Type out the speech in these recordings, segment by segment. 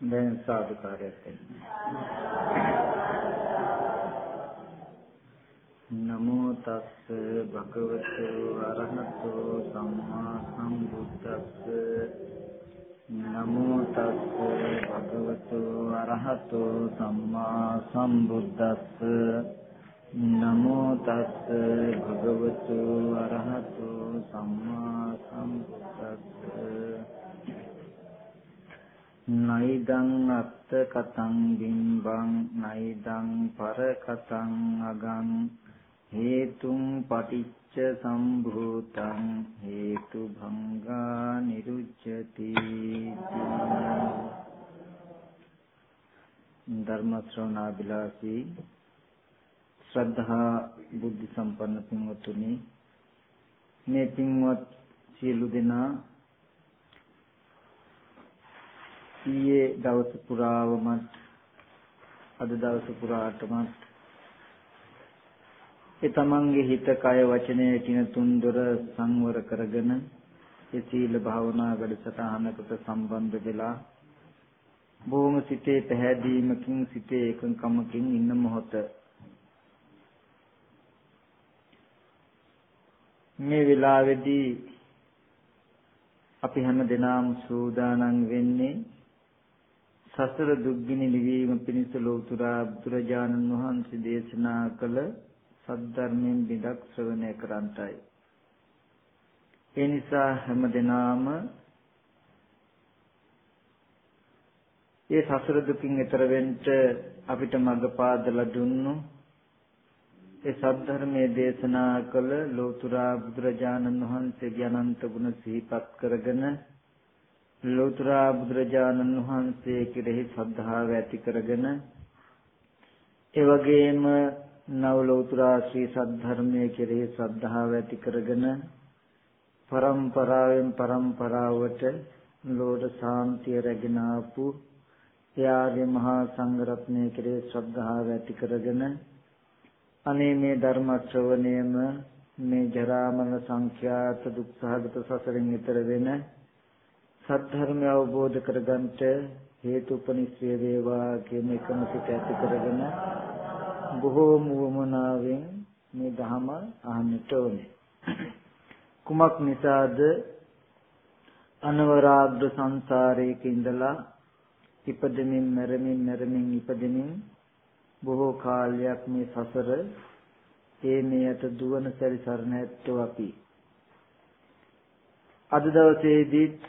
දැන් සාදුකාරයක් නමෝ තස්ස භගවතු අරහතෝ සම්මා සම්බුද්දස්ස. නමෝ තස්ස භගවතු අරහතෝ සම්මා සම්බුද්දස්ස. නමෝ තස්ස භගවතු අරහතෝ සම්මා සම්බුද්දස්ස. නයිදං අත්ත කතං බිම්බං නයිදං පර කතං අගං හේතුං පටිච්ච සම්භූතං හේතු භංගා නිරුච්ඡති. ධර්ම ශ්‍රවණාබිලාසී ශ්‍රද්ධා බුද්ධ සම්පන්න පින්වතුනි මේ පින්වත් සියලු දෙනා ඊයේ දවස පුරාවමත් අද දවස පුරාටමත් ඒ තමන්ගේ හිත කය වචනය කින තුන්දොර සංවර කරගෙන ඒ සීල භාවනා වැඩසටහනකට සම්බන්ධ වෙලා බොහොම සිතේ පැහැදීමකින් සිතේ එකඟකමකින් ඉන්න මොහොත. මේ වෙලාවේදී අපි හැම දිනම සූදානම් වෙන්නේ සසර දුක්ගිනි නිවීම පිණිස ලෝතුරා බුදුරජාණන් වහන්සේ දේශනා කළ සද්ධර්මයෙන් බිඳක් ශ්‍රවණය කරන්ටයි. ඒ නිසා හැමදෙනාම ඒ සසර දුකින් එතර වෙන්න අපිට මඟ පාදලා දුන්නු ඒ සද්ධර්මයේ දේශනා කළ ලෝතුරා බුදුරජාණන් වහන්සේගේ අනන්ත ගුණ සිහිපත් කරගෙන ලෝතර බුදුරජාණන් වහන්සේ කෙරෙහි ශ්‍රද්ධාව ඇති කරගෙන ඒ වගේම නව ලෝතර ශ්‍රී සද්ධර්මයේ කෙරෙහි ශ්‍රද්ධාව ඇති කරගෙන පරම්පරාවෙන් පරම්පරාවට ලෝක සාන්තිය රැගෙන ආපු යාගේ මහා සංඝරත්නය කෙරෙහි ශ්‍රද්ධාව ඇති කරගෙන අනේ මේ ධර්ම ශ්‍රවණයම මේ ජරා මරණ සංඛ්‍යාත දුක්ඛාගත සසරෙන් ඈතර වෙන සත්‍ය අවබෝධ කරගන්නට හේතුපනිශ්‍රේ වේවා කියන එකම සිත ඇති කරගෙන බොහෝ මුවමනාවෙන් මේ ධහම අහන්නට ඕනේ. කුමක් නිසාද අනවරාග්‍ර සංසාරයක ඉඳලා ඉපදෙමින් මැරෙමින් මැරෙමින් ඉපදෙමින් බොහෝ කාලයක් මේ සසර ඒ මේ අත දුවන සැරිසරණ ඇත්තෝ අපි අද දවසේදීත්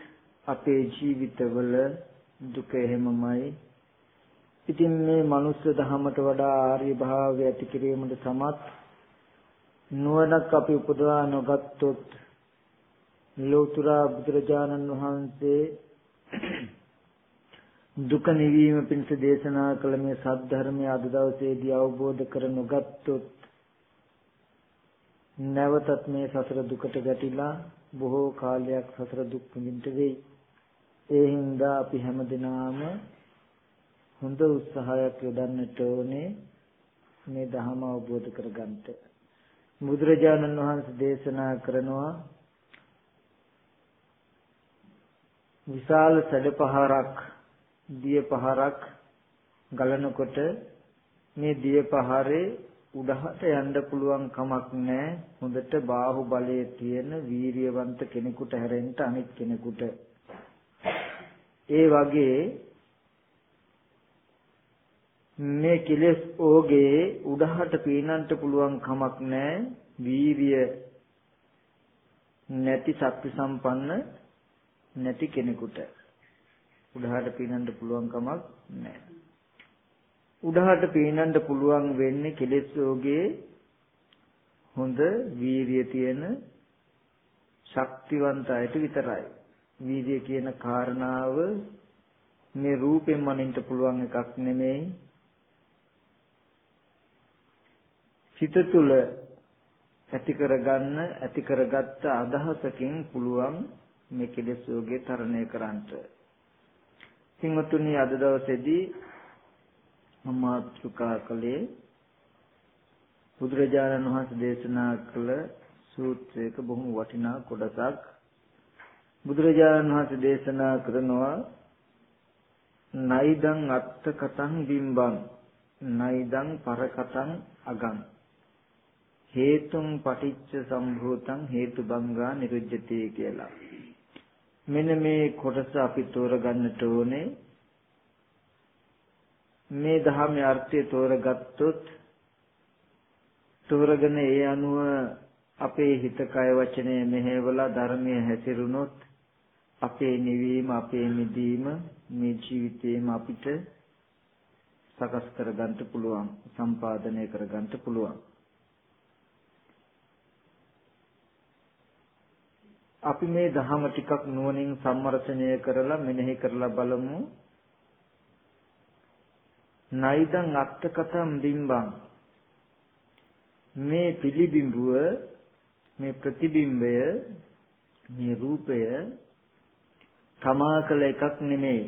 අපේ ජීවිතවල දුක එහෙමමයි. ඉතින් මේ මනුස්ස ධහමට වඩා ආර්ය භාවය ඇති කිරීමට සමත් නුවණක් අපි උපදවා නොගත්තොත් ලෝතර බුදුරජාණන් වහන්සේ දුක නිවීම පිණිස දේශනා කළ මේ සද්ධර්මය අද දවසේදී අවබෝධ කර නොගත්තොත් නැවතත් මේ සසර දුකට ගැටිලා බොහෝ කාලයක් සසර දුක් විඳින්න වෙයි. ඒ හින්දා අපි හැමදෙනාම හොඳ උත්සාහයක් යොදන්නට ඕනේ මේ ධහම අවබෝධ කරගන්නට. බුදුරජාණන් වහන්සේ දේශනා කරනවා විශාල සැඩපහරක් දිය පහරක් ගලනකොට මේ දිය පහරේ උඩහට යන්න පුළුවන් කමක් නැහැ හොඳට බාහුව බලයේ තියෙන වීරියවන්ත කෙනෙකුට හැරෙන්න අනිත් කෙනෙකුට ඒ වගේ මේ කෙලෙස් ඕගේ උඩහට පීනන්න පුළුවන් කමක් නැහැ වීරිය නැති ශක්ති සම්පන්න නැති කෙනෙකුට උඩහට පීනන්න පුළුවන් කමක් නැහැ උඩහට පීනන්න පුළුවන් වෙන්නේ කෙලෙස් යෝගයේ හොඳ වීරිය තියෙන ශක්තිවන්ත අයට විතරයි. වීර්ය කියන කාරණාව මේ රූපෙන් මනින්න පුළුවන් එකක් නෙමෙයි. සිත තුළ ඇති කරගන්න ඇති කරගත්ත අදහසකින් පුළුවන් මේ කෙලෙස් යෝගේ තරණය කරන්නට. සිංහතුනි අද දවසේදී මම මාතෘකා කළේ බුදුරජාණන් වහන්සේ දේශනා කළ සූත්‍රයක බොහොම වටිනා කොටසක් බුදුරජාණන් වහන්සේ දේශනා කරනවා නයිදං අත්ත කතං බිම්බං නයිදං පරකතං අගං හේතුම් පටිච්ච සම්භූතං හේතුබංගා නිරුජ්ජති කියලා. මෙන්න මේ කොටස අපි තෝරගන්නට ඕනේ. මේ ධර්මයේ අර්ථය තෝරගත්තොත් තෝරගෙන ඒ අනුව අපේ හිත කය වචනය මෙහෙवला ධර්මයේ හැසිරුණොත් අපේ නිවීම අපේ මිදීම මේ ජීවිතේම අපිට සකස් කරගන්න පුළුවන් සම්පාදනය කරගන්න පුළුවන් අපි මේ ධහම ටිකක් නුවණින් සම්මර්ෂණය කරලා මෙනෙහි කරලා බලමු. නයිදං අත්තකතම් බිම්බං. මේ පිළිබිඹුව මේ ප්‍රතිබිම්බය මේ රූපය තමා කළ එකක් නෙමෙයි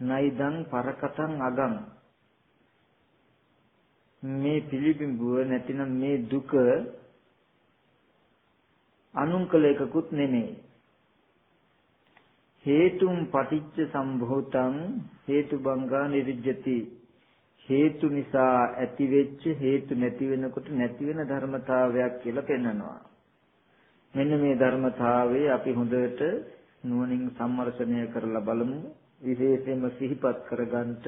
නයිදං පරකතං අගං. මේ පිළිබිඹුව නැතිනම් මේ දුක අනුංකල එකකුත් නෙමෙයි. හේතුම් පටිච්ච සම්භූතං හේතුබංගා නිරුජ්ජති හේතු නිසා ඇති වෙච්ච හේතු නැති වෙනකොට නැති වෙන ධර්මතාවයක් කියලා පෙන්වනවා. මෙන්න මේ ධර්මතාවය අපි හොඳට නුවණින් සම්මර්ෂණය කරලා බලමු. විශේෂයෙන්ම සිහිපත් කරගන්නට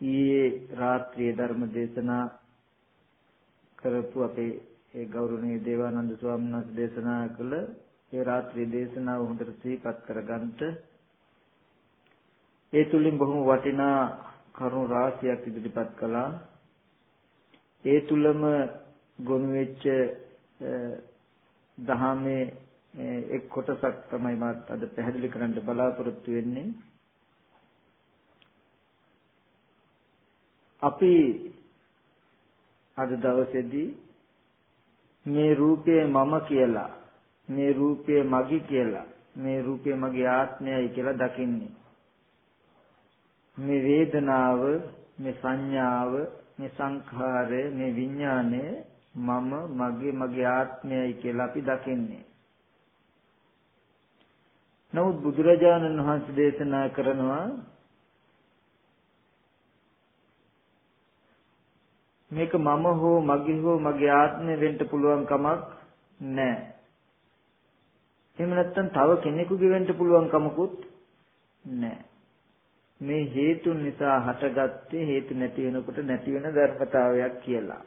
ඊයේ රාත්‍රියේ ධර්ම දේශනා කරපු අපේ ඒ ගෞරවනීය දේවානන්ද ස්වාමීන් වහන්සේ දේශනා කළ ඒ රාත්‍රී දේශනාව හොඳට සිහිපත් කරගන්නට ඒ තුලින් බොහොම වටිනා කරුණු රාශියක් ඉදිරිපත් කළා. ඒ තුලම ගොනු වෙච්ච දහමේ එක් කොටසක් තමයි මාත් අද පැහැදිලි කරන්න බලාපොරොත්තු වෙන්නේ. අපි අද දවසේදී මේ රූපය මම කියලා මේ රූපය මගේ කියලා මේ රූපය මගේ ආත්මයයි කියලා දකින්නේ. මේ වේදනාව මේ සංඥාව මේ සංඛාරය මේ විඥානය මම මගේ මගේ ආත්මයයි කියලා අපි දකින්නේ. නමුත් බුදුරජාණන් වහන්සේ දේශනා කරනවා මේක මම හෝ මගේ හෝ මගේ ආත්මය වෙන්න පුළුවන් කමක් නැහැ. එහෙම නැත්නම් තව කෙනෙකුගේ වෙන්න පුළුවන් කමකුත් නැහැ. මේ හේතුන් නිසා හටගත්තේ හේතු නැති වෙනකොට නැති වෙන ධර්මතාවයක් කියලා.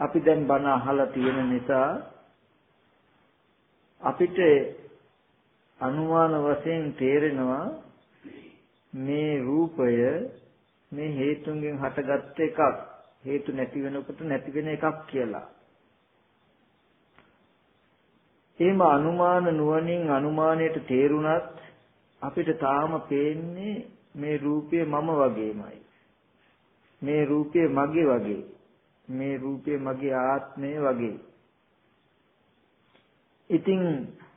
අපි දැන් බණ අහලා තියෙන නිසා අපිට අනුමාන වශයෙන් තේරෙනවා මේ රූපය මේ හේතුන්ගෙන් හටගත්ත එකක් හේතු නැති වෙනකොට නැති වෙන එකක් කියලා. එහෙම අනුමාන නුවණින් අනුමානයට තේරුණත් අපිට තාම පේන්නේ මේ රූපය මම වගේමයි. මේ රූපය මගේ වගේ. මේ රූපය මගේ ආත්මය වගේ. ඉතින්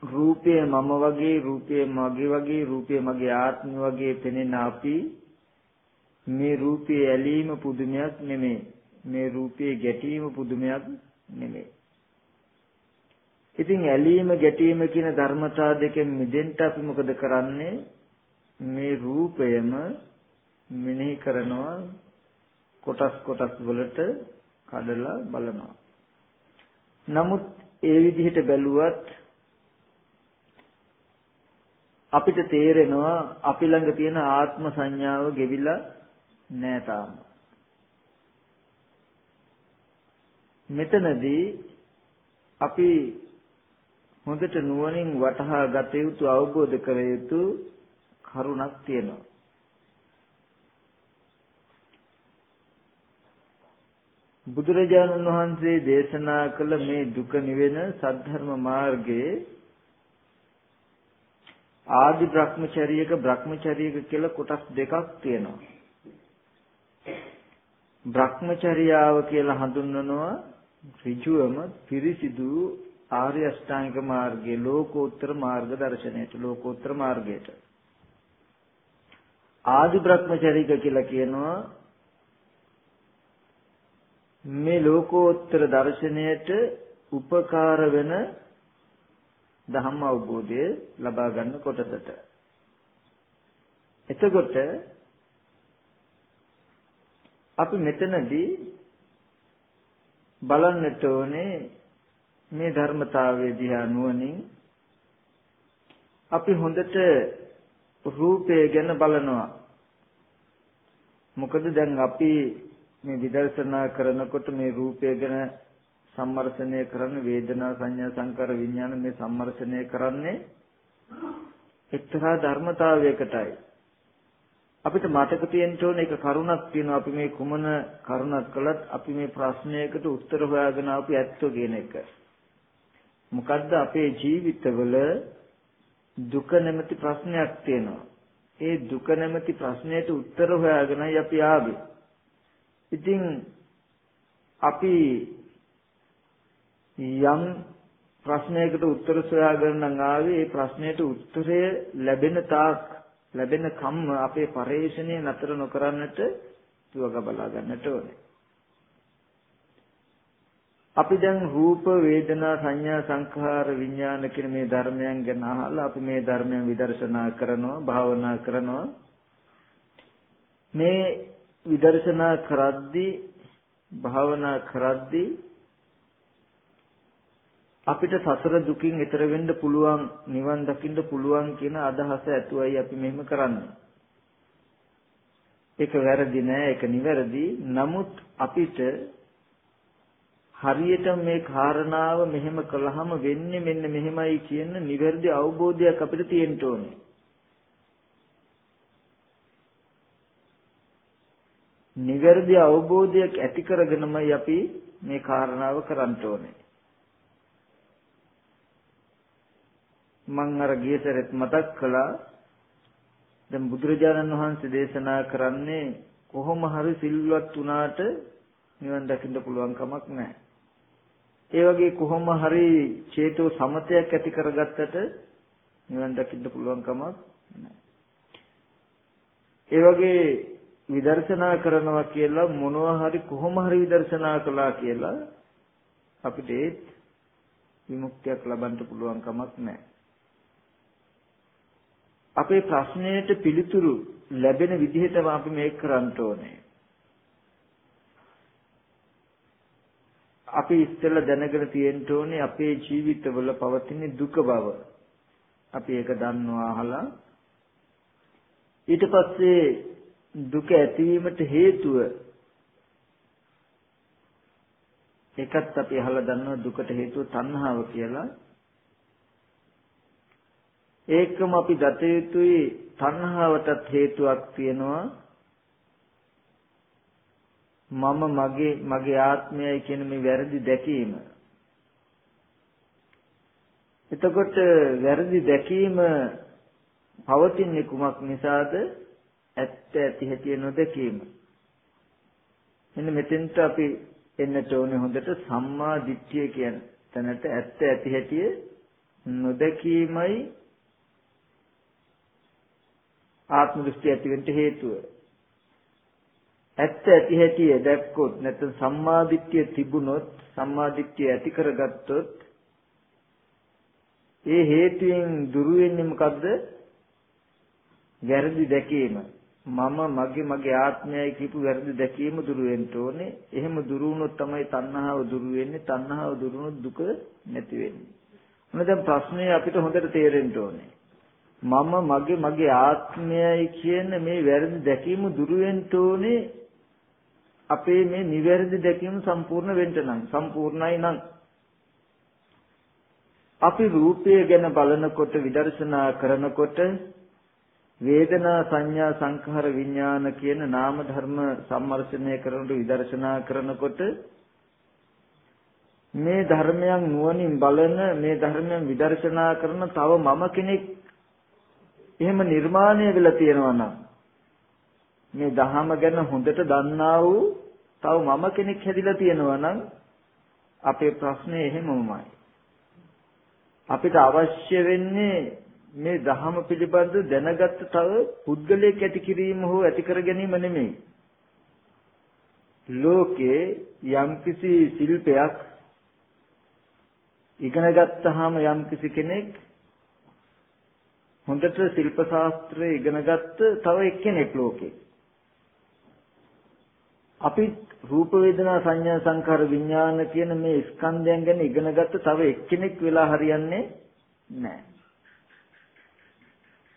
රූපය මම වගේ රූපය මගේ වගේ රූපය මගේ ආත්මය වගේ පෙනෙන අපි මේ රූපයේ ඇලීම පුදුමයක් නෙමෙයි. මේ රූපයේ ගැටීම පුදුමයක් නෙමෙයි. ඉතින් ඇලීම ගැටීම කියන ධර්මතා දෙකෙන් මිදෙන්න අපි මොකද කරන්නේ? මේ රූපයම මෙනෙහි කරනවා කොටස් කොටස් වලට කඩලා බලනවා. නමුත් ඒ විදිහට බැලුවත් අපිට තේරෙනවා අපි ළඟ තියෙන ආත්ම සංඥාව ගෙවිලා නෑ තාම. මෙතනදී අපි හොඳට නුවණින් වටහා ගත යුතු අවබෝධ කර යුතු කරුණක් තියෙනවා. බුදුරජාණන් වහන්සේ දේශනා කළ මේ දුක නිවෙන සද්ධර්ම මාර්ගයේ ආදි භ්‍රමචරියක භ්‍රමචරියක කියලා කොටස් දෙකක් තියෙනවා. භ්‍රමචර්යාව කියලා හඳුන්වනවා ඍජුවම පිරිසිදු ආර්ය අෂ්ටාංගික මාර්ගයේ ලෝකෝත්තර මාර්ග දර්ශනයට ලෝකෝත්තර මාර්ගයට. ආදි බ්‍රහ්මචරික කියලා කියනවා මේ ලෝකෝත්තර දර්ශනයට උපකාර වෙන ධම්ම අවබෝධය ලබා ගන්න කොටසට. එතකොට අපි මෙතනදී බලන්නට ඕනේ මේ ධර්මතාවයේ දිහා නුවණින් අපි හොඳට රූපය ගැන බලනවා. මොකද දැන් අපි මේ විදර්ශනා කරනකොට මේ රූපය ගැන සම්මර්ෂණය කරන වේදනා සංඥා සංකාර විඥාන මේ සම්මර්ෂණය කරන්නේ එක්තරා ධර්මතාවයකටයි. අපිට මතක තියෙන්න ඕන එක කරුණක් තියෙනවා අපි මේ කුමන කරුණක් කළත් අපි මේ ප්‍රශ්නයකට උත්තර හොයාගෙන අපි ඇත්තෝ කියන එක. මොකද්ද අපේ ජීවිතවල දුක නැමැති ප්‍රශ්නයක් තියෙනවා. ඒ දුක නැමැති ප්‍රශ්නයට උත්තර හොයාගෙනයි අපි ආවේ. ඉතින් අපි යම් ප්‍රශ්නයකට උත්තර සොයාගෙන නම් ආවේ ඒ ප්‍රශ්නයට උත්තරය ලැබෙන තාක් ලැබෙන කම්ම අපේ පරේෂණය නතර නොකරන්නට තුවග බලා ගන්නට ඕනේ. අපි දැන් රූප වේදනා සංඥා සංඛාර විඥාන කියන මේ ධර්මයන් ගැන අහලා අපි මේ ධර්මයන් විදර්ශනා කරනවා භාවනා කරනවා මේ විදර්ශනා කරද්දී භාවනා කරද්දී අපිට සසර දුකින් ඈතර වෙන්න පුළුවන් නිවන් දකින්න පුළුවන් කියන අදහස ඇතුවයි අපි මෙහෙම කරන්නේ. ඒක වැරදි නෑ ඒක නිවැරදි. නමුත් අපිට හරියට මේ කාරණාව මෙහෙම කළාම වෙන්නේ මෙන්න මෙහෙමයි කියන නිවැරදි අවබෝධයක් අපිට තියෙන්න ඕනේ. නිවැරදි අවබෝධයක් ඇති කරගෙනමයි අපි මේ කාරණාව කරන්න ඕනේ. මම අර ගිය සැරේත් මතක් කළා දැන් බුදුරජාණන් වහන්සේ දේශනා කරන්නේ කොහොම හරි සිල්වත් වුණාට නිවන් දකින්න පුළුවන් කමක් නැහැ. ඒ වගේ කොහොම හරි චේතෝ සමතයක් ඇති කරගත්තට නිවන් දකින්න පුළුවන් කමක් නැහැ. ඒ වගේ විදර්ශනා කරනවා කියලා මොනවා හරි කොහොම හරි විදර්ශනා කළා කියලා අපිට විමුක්තියක් ලබන්න පුළුවන් කමක් නැහැ. අපේ ප්‍රශ්නයට පිළිතුරු ලැබෙන විදිහටම අපි මේක කරන්න ඕනේ. අපි ඉස්සෙල්ලා දැනගෙන තියෙන්න ඕනේ අපේ ජීවිතවල පවතින දුක බව. අපි ඒක දන්නවා අහලා ඊට පස්සේ දුක ඇතිවීමට හේතුව ඒකත් අපි අහලා දන්නවා දුකට හේතුව තණ්හාව කියලා ඒකම අපි දත යුතුයි තණ්හාවටත් හේතුවක් තියෙනවා. මම මගේ මගේ ආත්මයයි කියන මේ වැරදි දැකීම. එතකොට වැරදි දැකීම පවතින්නේ කුමක් නිසාද? ඇත්ත ඇති හැටි නොදැකීම. මෙන්න මෙතෙන්ට අපි එන්නට ඕනේ හොඳට සම්මා දිට්ඨිය කියන තැනට ඇත්ත ඇති හැටි නොදැකීමයි ආත්ම දෘෂ්ටි ඇති වෙන්න හේතුව. ඇත්ත ඇති හැටි දැක්කොත් නැත්නම් සම්මාදිට්ඨිය තිබුණොත් සම්මාදිට්ඨිය ඇති කරගත්තොත් ඒ හේතුයෙන් දුරු වෙන්නේ මොකද්ද? වැරදි දැකීම. මම මගේ මගේ ආත්මයයි කියපු වැරදි දැකීම දුරු වෙන්න ඕනේ. එහෙම දුරු වුණොත් තමයි තණ්හාව දුරු වෙන්නේ. තණ්හාව දුරු වුණොත් දුක නැති වෙන්නේ. මොන දැන් ප්‍රශ්නේ අපිට හොඳට තේරෙන්න ඕනේ. මම මගේ මගේ ආත්මයයි කියන මේ වැරදි දැකීම දුරු වෙන්න ඕනේ. අපේ මේ නිවැරදි දැකීම සම්පූර්ණ වෙන්න නම් සම්පූර්ණයි නම්. අපි රූපය ගැන බලනකොට විදර්ශනා කරනකොට වේදනා සංඥා සංඛාර විඥාන කියන නාම ධර්ම සම්මර්ෂණය කරනකොට විදර්ශනා කරනකොට මේ ධර්මයන් නුවණින් බලන මේ ධර්මයන් විදර්ශනා කරන තව මම කෙනෙක් එහෙම නිර්මාණය වෙලා තියෙනවා නම් මේ දහම ගැන හොඳට දන්නා වූ තව මම කෙනෙක් හැදිලා තියෙනවා නම් අපේ ප්‍රශ්නේ එහෙමමයි. අපිට අවශ්‍ය වෙන්නේ මේ ධහම පිළිබඳ දැනගත්ත තව පුද්ගලයෙක් ඇති කිරීම හෝ ඇති කර ගැනීම නෙමෙයි. ලෝකේ යම්කිසි ශිල්පයක් ඉගෙන ගත්තාම යම්කිසි කෙනෙක් හොඳට ශිල්ප ශාස්ත්‍රය ඉගෙනගත්ත තව එක්කෙනෙක් ලෝකේ. අපි රූප වේදනා සංඥා සංකාර විඥාන කියන මේ ස්කන්ධයන් ගැන ඉගෙනගත්ත තව එක්කෙනෙක් වෙලා හරියන්නේ නැහැ.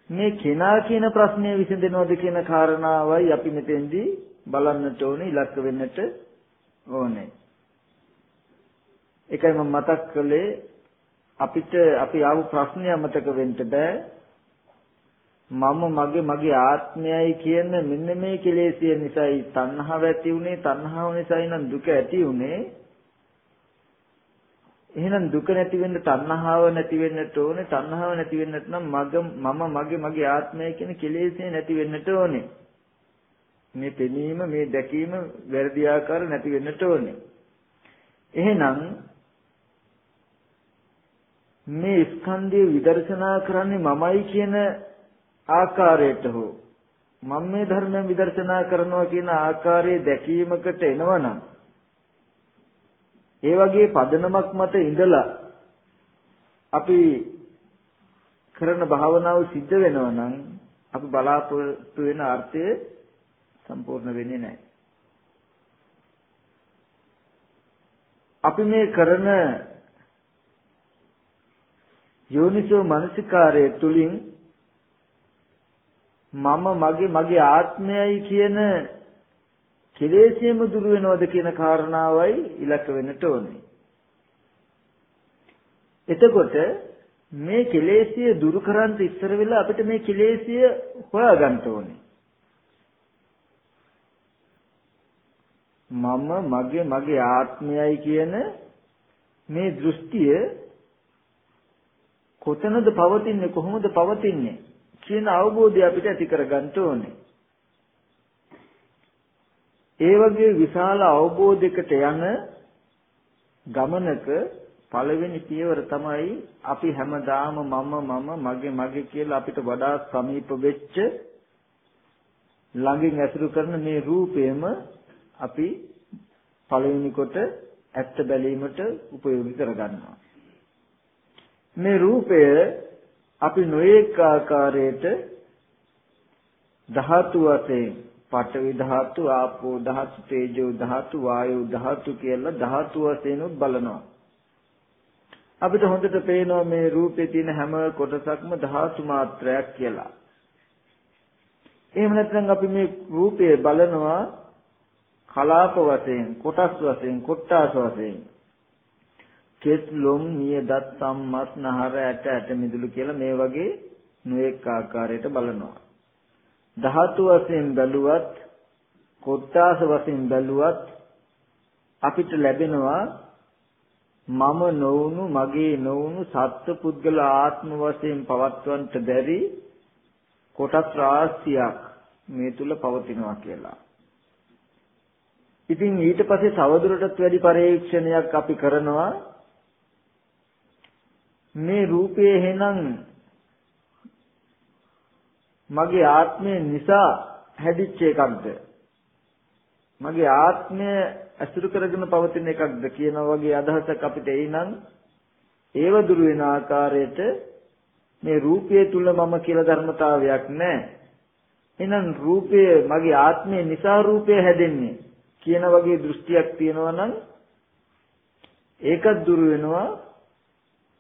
මේ කෙනා කියන ප්‍රශ්නය විසඳෙනවද කියන කාරණාවයි අපි මෙතෙන්දී බලන්නට ඕනේ ඉලක්ක වෙන්නට ඕනේ. ඒකයි මම මතක් කළේ අපිට අපි ආපු ප්‍රශ්නය අමතක වෙන්න බෑ. මම මගේ මගේ ආත්මයයි කියන මෙන්න මේ කෙලෙසිය නිසායි. තණ්හාව ඇති උනේ තණ්හාව නිසායි නම් දුක ඇති උනේ. එහෙනම් දුක නැති වෙන්න තණ්හාව නැති වෙන්නට ඕනේ. තණ්හාව නැති වෙන්නට නම් මග මම මගේ මගේ ආත්මය කියන කෙලෙසිය නැති වෙන්නට ඕනේ. මේ පෙනීම මේ දැකීම වැරදි ආකාර නැති වෙන්නට ඕනේ. එහෙනම් මේ ස්කන්ධය විදර්ශනා කරන්නේ මමයි කියන ආකාරයට හෝ මම මේ ධර්මයෙන් විදර්ශනා කරනවා කියන ආකාරයේ දැකීමකට එනවනම් ඒ වගේ පදනමක් මත ඉඳලා අපි කරන භාවනාව සිද්ධ වෙනවා නම් අපි බලාපොරොත්තු වෙන අර්ථය සම්පූර්ණ වෙන්නේ නැහැ. අපි මේ කරන යෝනිසෝ මනසිකාරය තුලින් මම මගේ මගේ ආත්මයයි කියන කෙලෙසියම දුරු වෙනවද කියන කාරණාවයි ඉලක්ක වෙන්නට ඕනේ. එතකොට මේ කෙලෙසිය දුරු කරන්ට ඉස්සර වෙලා අපිට මේ කෙලෙසිය හොයාගන්න ඕනේ. මම මගේ මගේ ආත්මයයි කියන මේ දෘෂ්ටිය කොතනද පවතින්නේ කොහොමද පවතින්නේ කියන අවබෝධය අපිට ඇති කරගන්න ඕනේ. ඒ වගේ විශාල අවබෝධයකට යන ගමනක පළවෙනි පියවර තමයි අපි හැමදාම මම මම මගේ මගේ කියලා අපිට වඩා සමීප වෙච්ච ළඟින් ඇසුරු කරන මේ රූපයම අපි පළවෙනි කොට ඇත්ත බැලීමට උපයෝගී කරගන්නවා. මේ රූපය අපි නොඑක ආකාරයට ධාතු වශයෙන් පඨවි ධාතු ආපෝ ධාතු තේජෝ ධාතු වායෝ ධාතු කියලා ධාතු වශයෙන් බලනවා. අපිට හොඳට පේනවා මේ රූපේ තියෙන හැම කොටසක්ම ධාතු මාත්‍රයක් කියලා. එහෙම නැත්නම් අපි මේ රූපය බලනවා කලාප වශයෙන් කොටස් වශයෙන් කොට්ටාස වශයෙන්. කෙස් ලොම් නියදත් සම්මත් නහර ඇට ඇට මිදුළු කියලා මේ වගේ නොඑක ආකාරයට බලනවා. ධාතු වශයෙන් බැලුවත් කොට්ටාස වශයෙන් බැලුවත් අපිට ලැබෙනවා මම නොවුණු මගේ නොවුණු සත්ත්ව පුද්ගල ආත්ම වශයෙන් පවත්වන්නට බැරි කොටස් රාශියක් මේ තුල පවතිනවා කියලා. ඉතින් ඊට පස්සේ තවදුරටත් වැඩි පරීක්ෂණයක් අපි කරනවා මේ රූපය එහෙනම් මගේ ආත්මය නිසා හැදිච්ච එකක්ද මගේ ආත්මය අසුරු කරගෙන පවතින එකක්ද කියන වගේ අදහසක් අපිට එයිනම් ඒව දුරු වෙන ආකාරයට මේ රූපය තුල මම කියලා ධර්මතාවයක් නැහැ. එහෙනම් රූපය මගේ ආත්මය නිසා රූපය හැදෙන්නේ කියන වගේ දෘෂ්ටියක් තියෙනවා නම් ඒකත් දුරු වෙනවා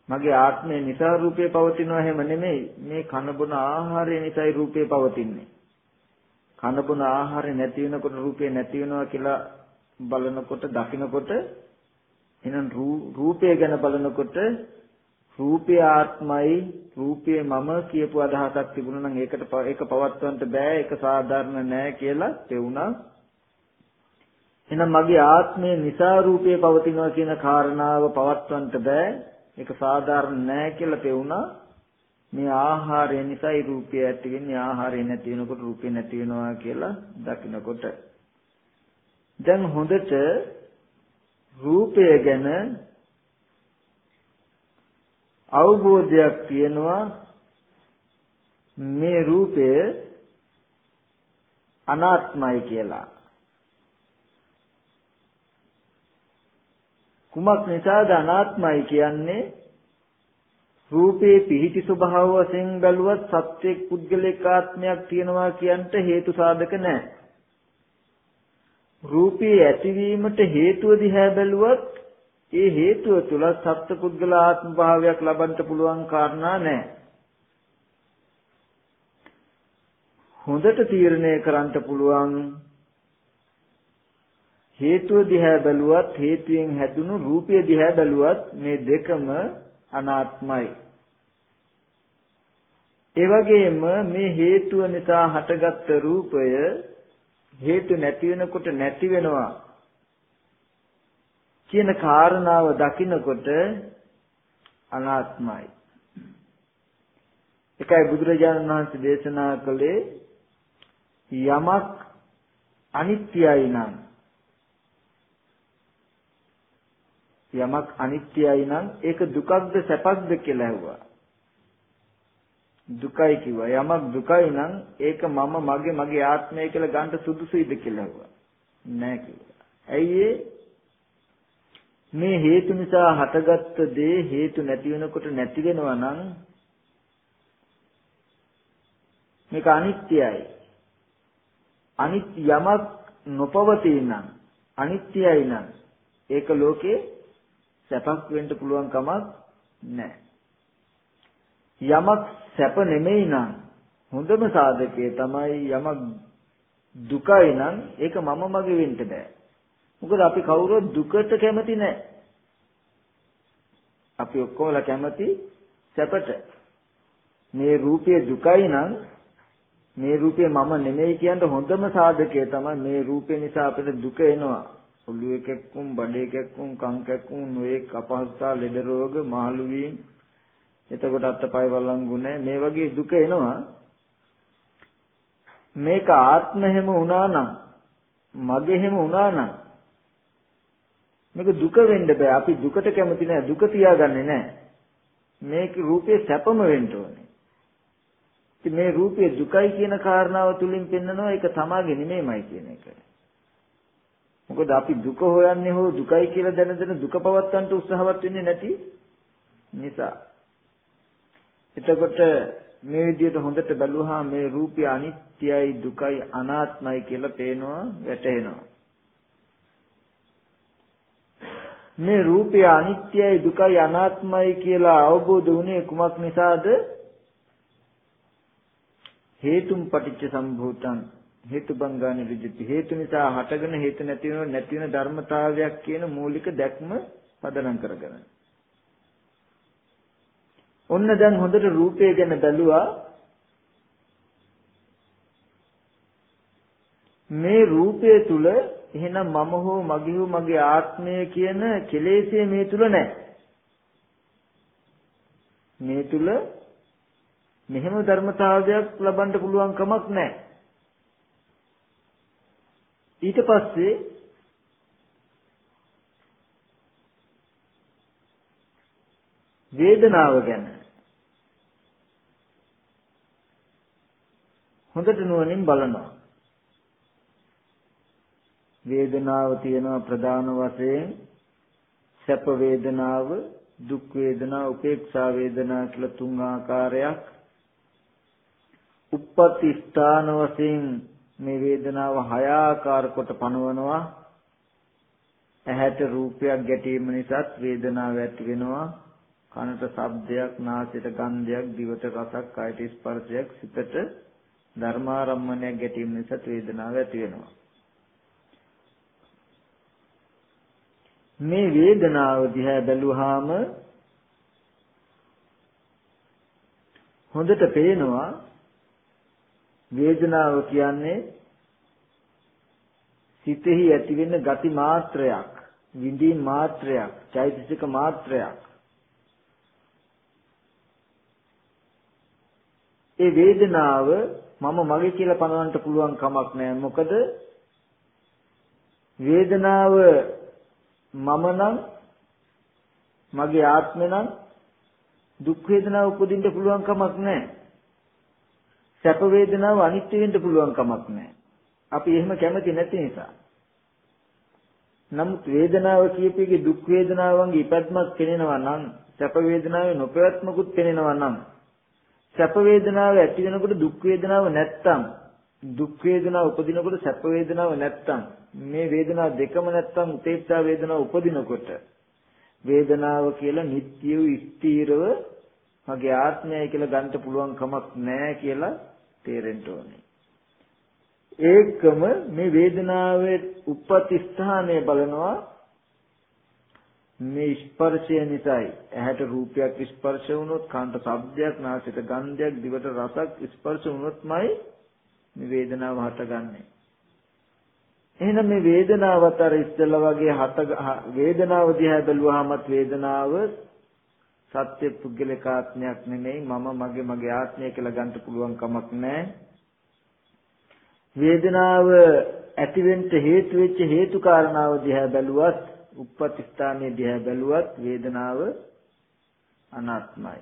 මගේ ආත්මය නිසා රූපේ පවතිනවා හැම නෙමෙයි. මේ කන බොන ආහාරය නිසායි රූපේ පවතින්නේ. කන බොන ආහාරය නැති වෙනකොට රූපේ නැති වෙනවා කියලා බලනකොට දකිනකොට එහෙනම් රූපය ගැන බලනකොට රූපය ආත්මයි රූපය මම කියපු අදහසක් තිබුණා නම් ඒකට ඒක පවත්වන්න බෑ ඒක සාධාරණ නෑ කියලා තේුණා. එහෙනම් මගේ ආත්මය නිසා රූපය පවතිනවා කියන කාරණාව පවත්වන්න බෑ. ඒක සාධාරණ නෑ කියලා පෙවුනා මේ ආහාරය නිසායි රූපය ඇති වෙන්නේ ආහාරය නැති වෙනකොට රූපය නැති වෙනවා කියලා දකිනකොට. දැන් හොඳට රූපය ගැන අවබෝධයක් තියෙනවා. මේ රූපය අනාත්මයි කියලා. කුමක් නිසාද අනාත්මයි කියන්නේ රූපේ පිහිටි ස්වභාව වශයෙන් බැලුවත් සත්‍යයක් පුද්ගලික ආත්මයක් තියෙනවා කියන්ට හේතු සාධක නැහැ. රූපේ ඇතිවීමට හේතුව දිහා බැලුවත් ඒ හේතුව තුල සත්පුද්ගල ආත්ම භාවයක් ලබන්න පුළුවන් කාරණා නැහැ. හොඳට තීරණය කරන්න පුළුවන් හේතුව දිහා බැලුවත් හේතුයෙන් හැදුණු රූපය දිහා බැලුවත් මේ දෙකම අනාත්මයි. ඒ වගේම මේ හේතුව නිසා හටගත්ත රූපය හේතු නැති වෙනකොට නැති වෙනවා කියන කාරණාව දකිනකොට අනාත්මයි. එකයි බුදුරජාණන් වහන්සේ දේශනා කළේ යමක් අනිත්‍යයි නම් යමක් අනිත්‍යයි නම් ඒක දුකක්ද සැපක්ද කියලා ඇහුවා. දුකයි කිව්වා. යමක් දුකයි නම් ඒක මම මගේ මගේ ආත්මය කියලා ගන්න සුදුසුයිද කියලා ඇහුවා. නෑ කිව්වා. ඇයි මේ හේතු නිසා හටගත්ත දේ හේතු නැති වෙනකොට නැති වෙනවා නම් මේක අනිත්‍යයි. අනිත් යමක් නොපවතී නම් අනිත්‍යයි නම් ඒක ලෝකේ සැපක් වෙන්න පුළුවන් කමක් නැහැ. යමක් සැප නෙමෙයි නම් හොඳම සාධකය තමයි යමක් දුකයි නම් ඒක මම මගේ වෙන්න බෑ. මොකද අපි කවුරුත් දුකට කැමති නැහැ. අපි ඔක්කොමලා කැමති සැපට. මේ රූපය දුකයි නම් මේ රූපය මම නෙමෙයි කියන හොඳම සාධකය තමයි මේ රූපය නිසා අපිට දුක එනවා. ඔළුවේ කැක්කුම්, බඩේ කැක්කුම්, කන් කැක්කුම්, නොයෙක් අපහසුතා, ලෙඩ රෝග, මහලු වීම, එතකොට අත්පය වළංගු නැහැ. මේ වගේ දුක එනවා. මේක ආත්ම හැම වුණා නම්, මගේ හැම වුණා නම් මේක දුක වෙන්න බෑ. අපි දුකට කැමති නෑ. දුක තියාගන්නේ නෑ. මේක රූපේ සැපම වෙන්න ඕනේ. ඉතින් මේ රූපයේ දුකයි කියන කාරණාව තුලින් පෙන්නනවා ඒක තමාගේ නෙමෙයිමයි කියන එක. මොකද අපි දුක හොයන්නේ හෝ දුකයි කියලා දැන දැන දුක පවත්තන්ට උත්සාහවත් වෙන්නේ නැති නිසා. එතකොට මේ විදිහට හොඳට බැලුවා මේ රූපය අනිත්‍යයි දුකයි අනාත්මයි කියලා පේනවා වැටහෙනවා. මේ රූපය අනිත්‍යයි දුකයි අනාත්මයි කියලා අවබෝධ වුණේ කුමක් නිසාද? හේතුම් පටිච්ච සම්භූතං හේතුබංගානි විජිත. හේතු නිසා හටගෙන හේතු නැති වෙනව නැති වෙන ධර්මතාවයක් කියන මූලික දැක්ම පදනම් කරගෙන. ඔන්න දැන් හොඳට රූපය ගැන බැලුවා. මේ රූපය තුල එහෙනම් මම හෝ මගේ හෝ මගේ ආත්මය කියන කෙලෙස්ය මේ තුල නැහැ මේ තුල මෙහෙම ධර්මතාවයක් ලබන්න පුළුවන් කමක් නැහැ. ඊට පස්සේ වේදනාව ගැන හොඳට නුවණින් බලනවා. වේදනාව තියෙනවා ප්‍රධාන වශයෙන් සැප වේදනාව, දුක් වේදනාව, උපේක්ෂා වේදනා කියලා තුන් ආකාරයක් උප්පත්ති ස්ථාන වශයෙන් මේ වේදනාව හය ආකාර කොට පනවනවා. ඇහැට රූපයක් ගැටීම නිසාත් වේදනාව ඇති වෙනවා. කනට ශබ්දයක් නාසයට ගන්ධයක් දිවට රසක් කයට ස්පර්ශයක් සිතට ධර්මාරම්මණයක් ගැටීම නිසාත් වේදනාව ඇති වෙනවා. මේ වේදනාව දිහා බැලුවාම හොඳට පේනවා වේදනාව කියන්නේ සිතෙහි ඇතිවෙන ගති මාත්‍රයක් විඳීම් මාත්‍රයක් චෛතසික මාත්‍රයක් ඒ වේදනාව මම මගේ කියලා පනවන්න පුළුවන් කමක් නැහැ මොකද වේදනාව මම නම් මගේ ආත්මය නම් දුක් වේදනාව උපදින්න පුළුවන් කමක් නැහැ. සැප වේදනාව අනිත්‍ය වෙන්න පුළුවන් කමක් නැහැ. අපි එහෙම කැමති නැති නිසා. නමුත් වේදනාව කියපේකේ දුක් වේදනාවන්ගේ ඉපැත්මක් පෙනෙනවා නම් සැප වේදනාවේ නොපැවැත්මකුත් පෙනෙනවා නම් සැප වේදනාව ඇති වෙනකොට දුක් වේදනාව නැත්තම් දුක් වේදනාව උපදිනකොට සැප වේදනාව නැත්තම් මේ වේදනාව දෙකම නැත්තම් උපේක්ෂා වේදනාව උපදිනකොට වේදනාව කියලා නිට්ටිය ස්ථීරව මගේ ආත්මයයි කියලා ගන්න පුළුවන් කමක් නැහැ කියලා තේරෙන්න ඕනේ. ඒකම මේ වේදනාවේ උපත් ස්ථානය බලනවා. මේ ස්පර්ශය නිසායි. ඇහැට රූපයක් ස්පර්ශ වුණොත් කනට ශබ්දයක් නාසයට ගන්ධයක් දිවට රසක් ස්පර්ශ වුණොත්මයි මේ වේදනාව හටගන්නේ. එහෙනම් මේ වේදනාවත් අර ඉස්සෙල්ලා වගේ හට වේදනාව දිහා බැලුවාමත් වේදනාව සත්‍ය පුද්ගලිකාත්මයක් නෙමෙයි මම මගේ මගේ ආත්මය කියලා ගන්න පුළුවන් කමක් නැහැ. වේදනාව ඇතිවෙන්න හේතු වෙච්ච හේතු කාරණාව දිහා බැලුවත් උප්පත්ති ස්ථානයේ දිහා බැලුවත් වේදනාව අනාත්මයි.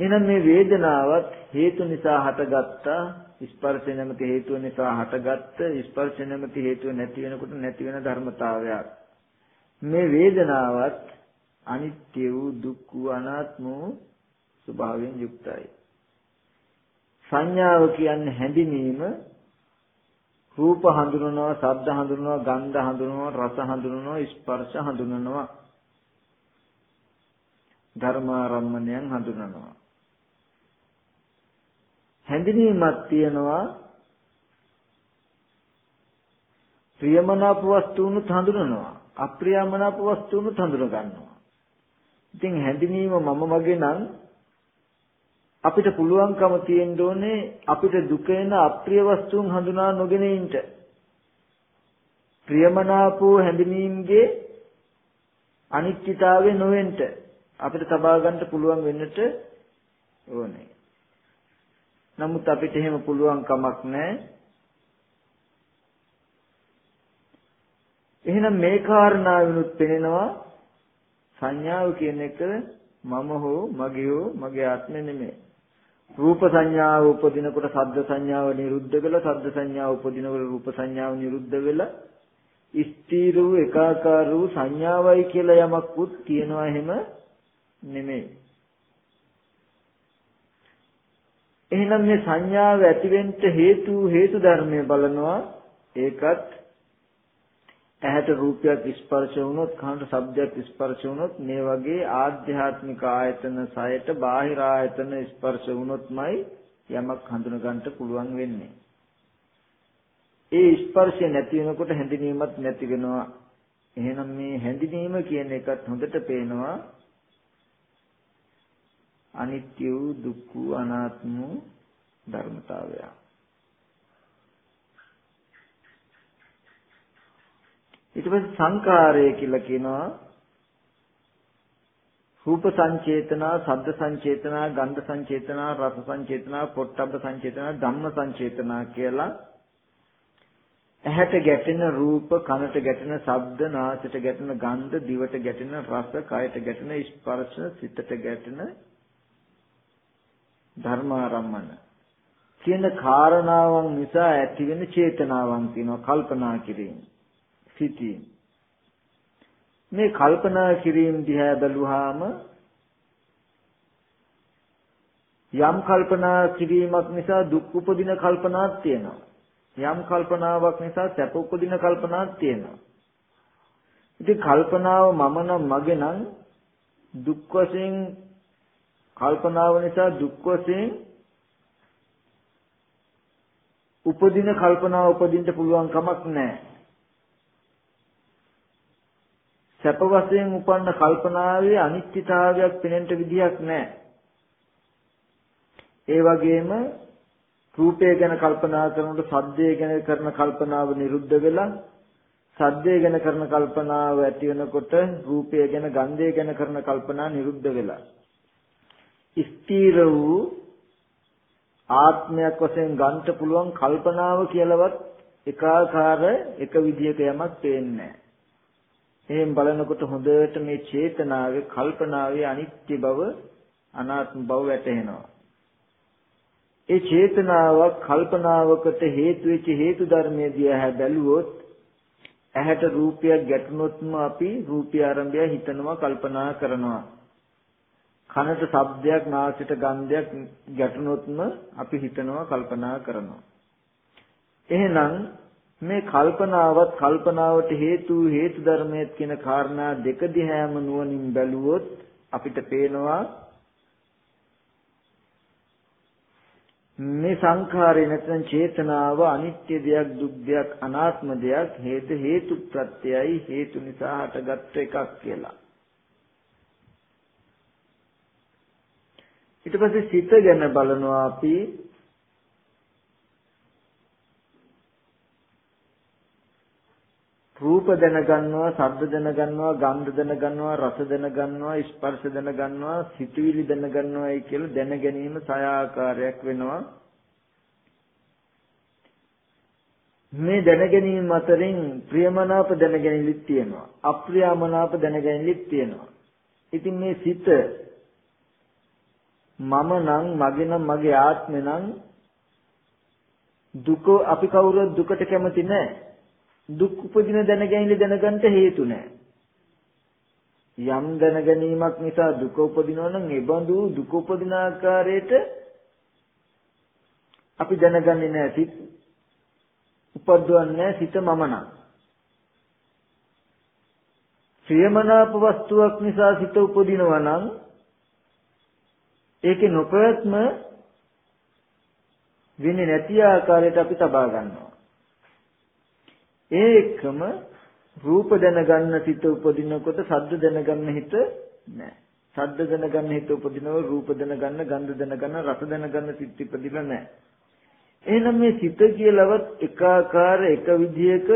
එහෙනම් මේ වේදනාවත් හේතු නිසා හටගත්තා ස්පර්ශ නැමැති හේතුව නිසා හටගත්ත ස්පර්ශ නැමැති හේතුව නැති වෙනකොට නැති වෙන ධර්මතාවයක්. මේ වේදනාවත් අනිත්‍ය වූ දුක්ඛ වූ අනාත්ම වූ ස්වභාවයෙන් යුක්තයි. සංඥාව කියන්නේ හැඳිනීම රූප හඳුනනවා ශබ්ද හඳුනනවා ගන්ධ හඳුනනවා රස හඳුනනවා ස්පර්ශ හඳුනනවා. ධර්මාරම්මණයන් හඳුනනවා. හැඳිනීමක් තියෙනවා. ප්‍රියමනාප වස්තුනුත් හඳුනනවා. අප්‍රියමනාප වස්තුනුත් හඳුන ගන්නවා ඉතින් හැඳිනීම මම මගේ නම් අපිට පුළුවන්කම තියෙන්න ඕනේ අපිට දුක එන අප්‍රිය වස්තුන් හඳුනා නොගෙන ඉන්න ප්‍රියමනාපෝ හැඳිනීමගේ අනිත්‍යතාවය නොවෙන්න අපිට තබා ගන්න පුළුවන් වෙන්නට ඕනේ නමුත් අපිට එහෙම පුළුවන් කමක් නැහැ. එහෙනම් මේ කාරණාවිනුත් පෙනෙනවා සංඥාව කියන එක මම හෝ මගේ හෝ මගේ ආත්මෙ නෙමෙයි. රූප සංඥාව උපදිනකොට ශබ්ද සංඥාව නිරුද්ධ වෙලා ශබ්ද සංඥාව උපදිනකොට රූප සංඥාව නිරුද්ධ වෙලා ස්ථීර වූ එකාකාර වූ සංඥාවයි කියලා යමක්වත් තියනවා එහෙම නෙමෙයි. එහෙනම් මේ සංඥාව ඇතිවෙන්න හේතු හේතු ධර්මය බලනවා ඒකත් ඇහැට රූපයක් ස්පර්ශ වුණොත් කනට ශබ්දයක් ස්පර්ශ වුණොත් මේ වගේ ආධ්‍යාත්මික ආයතන සයයට බාහිර ආයතන ස්පර්ශ වුණොත්මයි යමක් හඳුන ගන්නට පුළුවන් වෙන්නේ. ඒ ස්පර්ශය නැති වෙනකොට හැඳිනීමක් නැති වෙනවා. එහෙනම් මේ හැඳිනීම කියන එකත් හොඳට පේනවා අනිත්‍ය වූ දුක්ඛ වූ අනාත්ම වූ ධර්මතාවය. ඊට පස්සේ සංකාරය කියලා කියනවා. රූප සංචේතනා, ශබ්ද සංචේතනා, ගන්ධ සංචේතනා, රස සංචේතනා, පොට්ටබ්බ සංචේතනා, ධම්ම සංචේතනා කියලා. ඇහැට ගැටෙන රූප, කනට ගැටෙන ශබ්ද, නාසයට ගැටෙන ගන්ධ, දිවට ගැටෙන රස, කයට ගැටෙන ස්පර්ශ, සිතට ගැටෙන ධර්මාරම්මන. කියන කාරණාවන් නිසා ඇතිවෙන චේතනාවන් තියෙනවා කල්පනා කිරීම. සිටීම මේ කල්පනා කිරීම දිහා බැලුවාම යම් කල්පනා කිරීමක් නිසා දුක් උපදින කල්පනාවක් තියෙනවා. යම් කල්පනාවක් නිසා සැප උපදින කල්පනාවක් තියෙනවා. ඉතින් කල්පනාව මම නම් මගේ නම් දුක් වශයෙන් කල්පනාව නිසා දුක් වශයෙන් උපදින කල්පනාව උපදින්න පුළුවන් කමක් නැහැ. සැප වශයෙන් උපන්න කල්පනාවේ අනිත්‍යතාවයක් පෙනෙන්න විදියක් නැහැ. ඒ වගේම රූපය ගැන කල්පනා කරනකොට සද්දය ගැන කරන කල්පනාව නිරුද්ධ වෙලා සද්දය ගැන කරන කල්පනාව ඇති වෙනකොට රූපය ගැන ගන්ධය ගැන කරන කල්පනා නිරුද්ධ වෙලා ස්ථීර වූ ආත්මයක් වශයෙන් ගන්න පුළුවන් කල්පනාව කියලාවත් එකාකාර එක විදිහක යමක් පේන්නේ එහෙන් බලනකොට හොඳට මේ චේතනාවේ කල්පනාවේ අනිත්‍ය බව අනාත්ම බව වැටහෙනවා. ඒ චේතනාවක් කල්පනාවකට හේතු වෙච්ච හේතු ධර්මයේ දිහා බැලුවොත් ඇහැට රූපයක් ගැටුනොත්ම අපි රූපය ආරම්භය හිතනවා කල්පනා කරනවා. කනට ශබ්දයක් නාසයට ගන්ධයක් ගැටුනොත්ම අපි හිතනවා කල්පනා කරනවා. එහෙනම් මේ කල්පනාවත් කල්පනාවට හේතු හේතු ධර්මයේ කියන කාරණා දෙක දිහාම නුවණින් බැලුවොත් අපිට පේනවා මේ සංඛාරය නැත්නම් චේතනාව අනිත්‍ය දෙයක් දුක් දෙයක් අනාත්ම දෙයක් හේතු හේතු ප්‍රත්‍යයයි හේතු නිසා හටගත් එකක් කියලා. ඊට පස්සේ සිත ගැන බලනවා අපි රූප දැනගන්නවා, ශබ්ද දැනගන්නවා, ගන්ධ දැනගන්නවා, රස දැනගන්නවා, ස්පර්ශ දැනගන්නවා, සිතුවිලි දැනගන්නවායි කියලා දැන ගැනීම සය ආකාරයක් වෙනවා. මේ දැනගැනීම අතරින් ප්‍රියමනාප දැනගැනීමක් තියෙනවා. අප්‍රියමනාප දැනගැනීමක් තියෙනවා. ඉතින් මේ සිත මම නම් මගේ නම් මගේ ආත්මේ නම් දුක අපි කවුරුත් දුකට කැමති නැහැ. දුක් උපදින දැනගැනීම දැනගන්න හේතු නැහැ. යම් දැනගැනීමක් නිසා දුක උපදිනවා නම් ඒ බඳු දුක උපදින ආකාරයට අපි දැනගන්නේ නැහැ සිත් උපද්දවන්නේ සිත මම නම්. ප්‍රියමනාප වස්තුවක් නිසා සිත උපදිනවා නම් ඒකේ නොපැවැත්ම වෙන්නේ නැති ආකාරයට අපි තබා ගන්නවා. ඒ එක්කම රූප දැනගන්න සිත උපදිනකොට සද්ද දැනගන්න හිත නැහැ. සද්ද දැනගන්න හිත උපදිනව රූප දැනගන්න, ගන්ධ දැනගන්න, රස දැනගන්න සිත් ඉපදිලා නැහැ. එහෙනම් මේ සිත කියලාවත් එකාකාර එක විදියක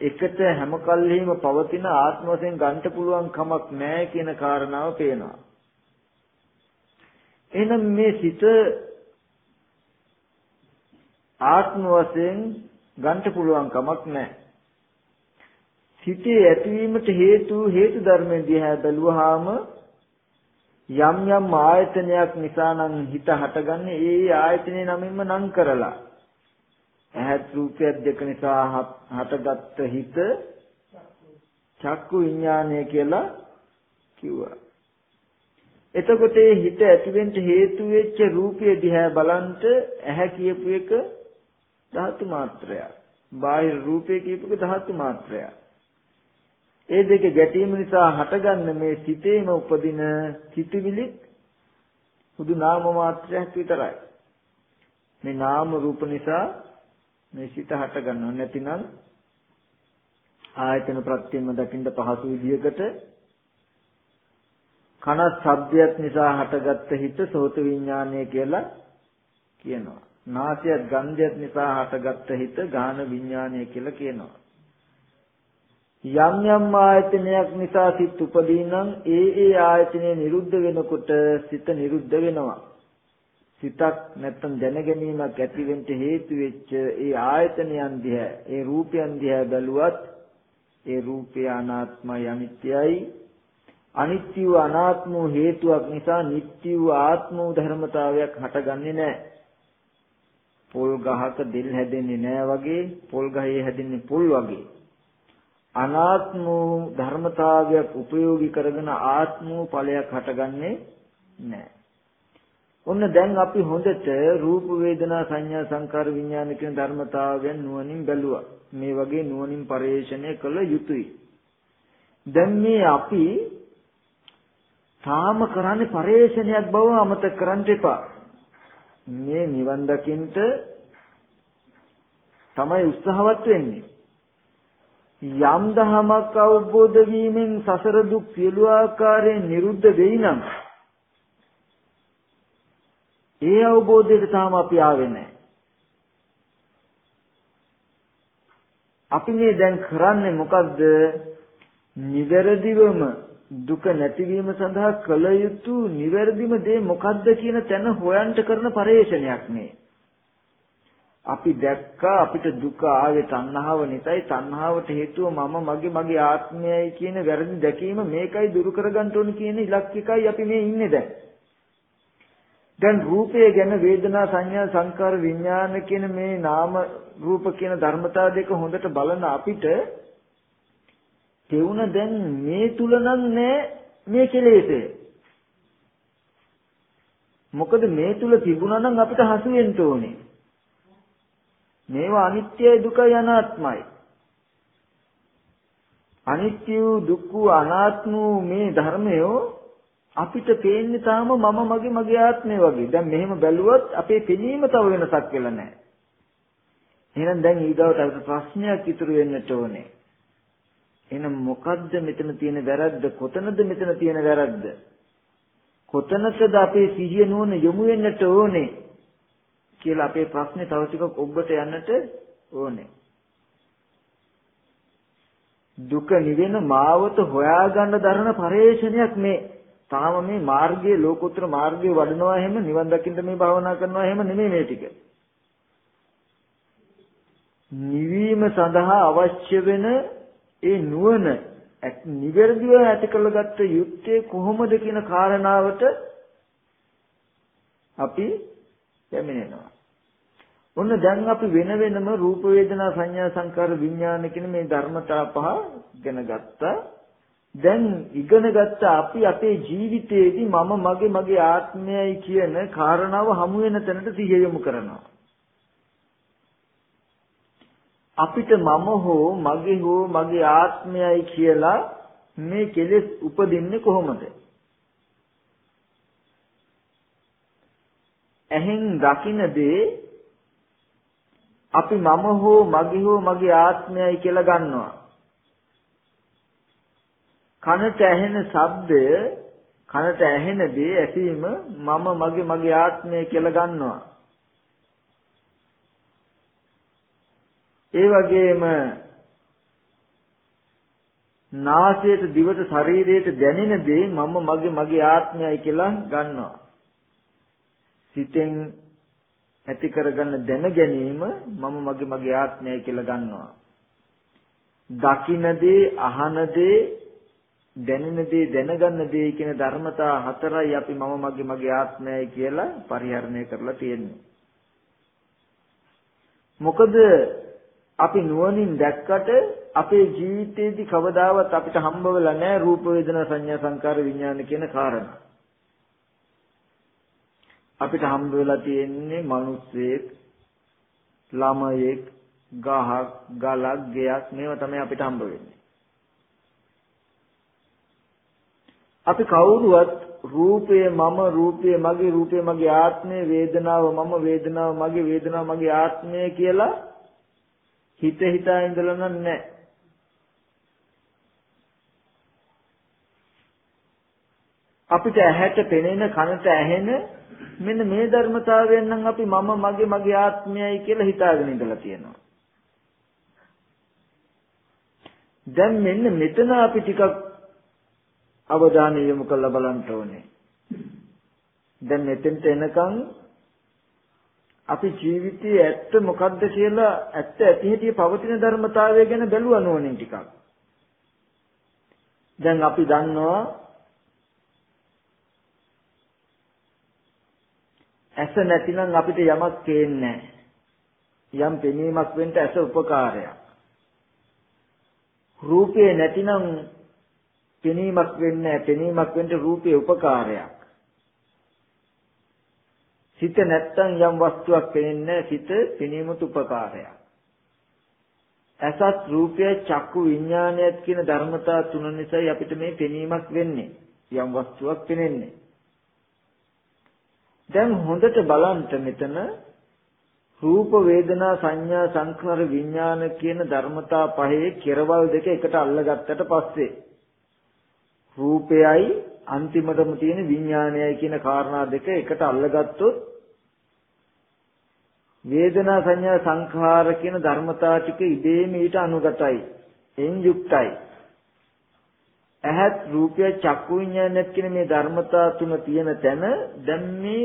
එකට හැම කල්හිම පවතින ආත්ම වශයෙන් ගන්න පුළුවන් කමක් නැහැ කියන කාරණාව පේනවා. එහෙනම් මේ සිත ආත්ම වශයෙන් ගන්න පුළුවන් කමක් නැහැ. සිතේ ඇතිවීමට හේතු හේතු ධර්මෙන් දිහා බැලුවාම යම් යම් ආයතනයක් නිසා නම් හිත හටගන්නේ ඒ ආයතනේ නමින්ම නම් කරලා ඇහත් රූපයක් දෙක නිසා හටගත්ත හිත චක්කු විඥානය කියලා කිව්වා. එතකොට ඒ හිත ඇතිවෙන්න හේතු වෙච්ච රූපය දිහා බලන්ට ඇහැ කියපු එක ධාතු මාත්‍රයක්. බාහිර රූපය කියපු එක ධාතු මාත්‍රයක්. ඒ දෙක ගැටීම නිසා හටගන්න මේ සිතේම උපදින සිතුවිලි හුදු නාම මාත්‍රයක් විතරයි. මේ නාම රූප නිසා මේ සිත හටගන්නව නැතිනම් ආයතන ප්‍රත්‍යයෙන් දකින්න පහසු විදියකට කන ශබ්දයක් නිසා හටගත්ත හිත සෝත විඥානය කියලා කියනවා. නාසයත් ගන්ධයත් නිසා හටගත්ත හිත ගාන විඥානය කියලා කියනවා. යම් යම් ආයතනයක් නිසා සිත් උපදීනම් ඒ ඒ ආයතනය නිරුද්ධ වෙනකොට සිත නිරුද්ධ වෙනවා. සිතක් නැත්තම් දැනගැනීමක් ඇති වෙන්න හේතු වෙච්ච ඒ ආයතනයන් දිහා ඒ රූපයන් දිහා බැලුවත් ඒ රූපය අනාත්මයි අනිත්‍යයි අනිත්‍ය වූ අනාත්ම වූ හේතුවක් නිසා නිට්ටය වූ ආත්ම වූ ධර්මතාවයක් හටගන්නේ නැහැ. පොල් ගහක දෙල් හැදෙන්නේ නැහැ වගේ පොල් ගහේ හැදෙන්නේ පොල් වගේ. අනාත්ම ධර්මතාවයක් උපයෝගී කරගෙන ආත්ම ඵලයක් හටගන්නේ නැහැ. ඔන්න දැන් අපි හොඳට රූප වේදනා සංඥා සංකාර විඥාන කියන ධර්මතාවයන් නුවණින් බැලුවා. මේ වගේ නුවණින් පරිශ්‍රණය කළ යුතුයි. දැන් මේ අපි තාම කරන්නේ පරිශ්‍රණයක් බව අමතක කරන්න එපා. මේ නිවන් දකින්න තමයි උත්සාහවත් වෙන්නේ. යම් දහමක් අවබෝධ වීමෙන් සසර දුක් සියලු ආකාරයෙන් නිරුද්ධ වෙයි නම් ඒ අවබෝධයට තාම අපි ආවේ නැහැ. අපි මේ දැන් කරන්නේ මොකද්ද? නිවැරදිවම දුක නැතිවීම සඳහා කළ යුතු නිවැරදිම දේ මොකද්ද කියන තැන හොයන්ට කරන පරිශ්‍රණයක් මේ. අපි දැක්කා අපිට දුක ආවේ තණ්හාව නිසායි තණ්හාවට හේතුව මම මගේ මගේ ආත්මයයි කියන වැරදි දැකීම මේකයි දුරු කරගන්න ඕන කියන ඉලක්කයකයි අපි මේ ඉන්නේ දැන්. දැන් රූපය ගැන වේදනා සංඥා සංකාර විඥාන කියන මේ නාම රූප කියන ධර්මතා දෙක හොඳට බලන අපිට තෙවුන දැන් මේ තුල නම් නෑ මේ කෙලෙසේ. මොකද මේ තුල තිබුණා නම් අපිට හසු වෙන්න ඕනේ. මේවා අනිත්‍යයි දුකයි අනාත්මයි. අනිත්‍ය වූ දුක්ඛ වූ අනාත්ම වූ මේ ධර්මයෝ අපිට පේන්නේ තාම මම මගේ මගේ ආත්මය වගේ. දැන් මෙහෙම බැලුවොත් අපේ පෙනීම තව වෙනසක් වෙලා නැහැ. එහෙනම් දැන් ඊගාවට අපිට ප්‍රශ්නයක් ඉතුරු වෙන්නට ඕනේ. එහෙනම් මොකද්ද මෙතන තියෙන වැරද්ද? කොතනද මෙතන තියෙන වැරද්ද? කොතනකද අපේ සිහිය නුවණ යොමු වෙන්නට ඕනේ? කියලා අපේ ප්‍රශ්නේ තව ටිකක් ඔබට යන්නට ඕනේ. දුක නිවෙන මාවත හොයාගන්න දරන පරේක්ෂණයක් මේ. තාම මේ මාර්ගයේ ලෝකෝත්තර මාර්ගයේ වඩනවා එහෙම නිවන් දකින්න මේ භාවනා කරනවා එහෙම නෙමෙයි මේ ටික. නිවීම සඳහා අවශ්‍ය වෙන ඒ නුවණ නිවැරදිව ඇති කරගත්ත යුත්තේ කොහොමද කියන කාරණාවට අපි පැමිණෙනවා. ඔන්න දැන් අපි වෙන වෙනම රූප වේදනා සංඥා සංකාර විඥාන කියන මේ ධර්මතා පහ ඉගෙන ගත්තා. දැන් ඉගෙන ගත්ත අපි අපේ ජීවිතයේදී මම මගේ මගේ ආත්මයයි කියන කාරණාව හමු වෙන තැනට සිහිය යොමු කරනවා. අපිට මම හෝ මගේ හෝ මගේ ආත්මයයි කියලා මේ කෙලෙස් උපදින්නේ කොහොමද? ඇහෙන් දකින දේ අපි මම හෝ මගේ හෝ මගේ ආත්මයයි කියලා ගන්නවා. කනට ඇහෙන ශබ්දය කනට ඇහෙන දේ ඇසීම මම මගේ මගේ ආත්මය කියලා ගන්නවා. ඒ වගේම නාසයට දිවට ශරීරයට දැනෙන දේ මම මගේ මගේ ආත්මයයි කියලා ගන්නවා. සිතෙන් ඇති කරගන්න දැන ගැනීම මම මගේ මගේ ආත්මයයි කියලා ගන්නවා. දකින දේ, අහන දේ, දැනෙන දේ, දැනගන්න දේ කියන ධර්මතා හතරයි අපි මම මගේ මගේ ආත්මයයි කියලා පරිහරණය කරලා තියෙන්නේ. මොකද අපි නුවණින් දැක්කට අපේ ජීවිතේදී කවදාවත් අපිට හම්බ වෙලා නැහැ රූප වේදනා සංඥා සංකාර විඥාන කියන කාරණා. අපිට හම්බ වෙලා තියෙන්නේ මිනිස්සෙක් ළමයෙක් ගහක් ගලක් ගෙයක් මේවා තමයි අපිට හම්බ වෙන්නේ. අපි කවුරුවත් රූපය මම රූපය මගේ රූපය මගේ ආත්මය වේදනාව මම වේදනාව මගේ වේදනාව මගේ ආත්මය කියලා හිත හිතා ඉඳලා නැහැ. අපිට ඇහැට පෙනෙන කනට ඇහෙන මෙන්න මේ ධර්මතාවයෙන් නම් අපි මම මගේ මගේ ආත්මයයි කියලා හිතාගෙන ඉඳලා තියෙනවා. දැන් මෙන්න මෙතන අපි ටිකක් අවධානය යොමු කරලා බලන්න ඕනේ. දැන් මෙතෙන්ට එනකන් අපි ජීවිතයේ ඇත්ත මොකක්ද කියලා ඇත්ත ඇති හැටි පවතින ධර්මතාවය ගැන බැලුවා නෝනින් ටිකක්. දැන් අපි දන්නවා ඇස නැතිනම් අපිට යමක් පේන්නේ යම් පෙනීමක් වෙන්න ඇස උපකාරයක්. රූපේ නැතිනම් පෙනීමක් වෙන්නේ පෙනීමක් වෙන්න රූපේ උපකාරයක්. සිත නැත්තම් යම් වස්තුවක් පේන්නේ සිත පෙනීමට උපකාරයක්. ඇසත් රූපය චක්කු විඥානයත් කියන ධර්මතා තුන නිසායි අපිට මේ පෙනීමක් වෙන්නේ. යම් වස්තුවක් පෙනෙන්නේ. දැන් හොඳට බලන්න මෙතන රූප වේදනා සංඥා සංඛාර විඥාන කියන ධර්මතා පහේ කෙරවල් දෙක එකට අල්ලගත්තට පස්සේ රූපයයි අන්තිමටම තියෙන විඥානයයි කියන කාරණා දෙක එකට අල්ලගත්තොත් වේදනා සංඥා සංඛාර කියන ධර්මතා ටික ඉබේම ඊට අනුගතයි එන් යුක්තයි. ඇහත් රූපය චක්කු විඤ්ඤාණයත් කියන මේ ධර්මතා තුන තියෙන තැන දැන් මේ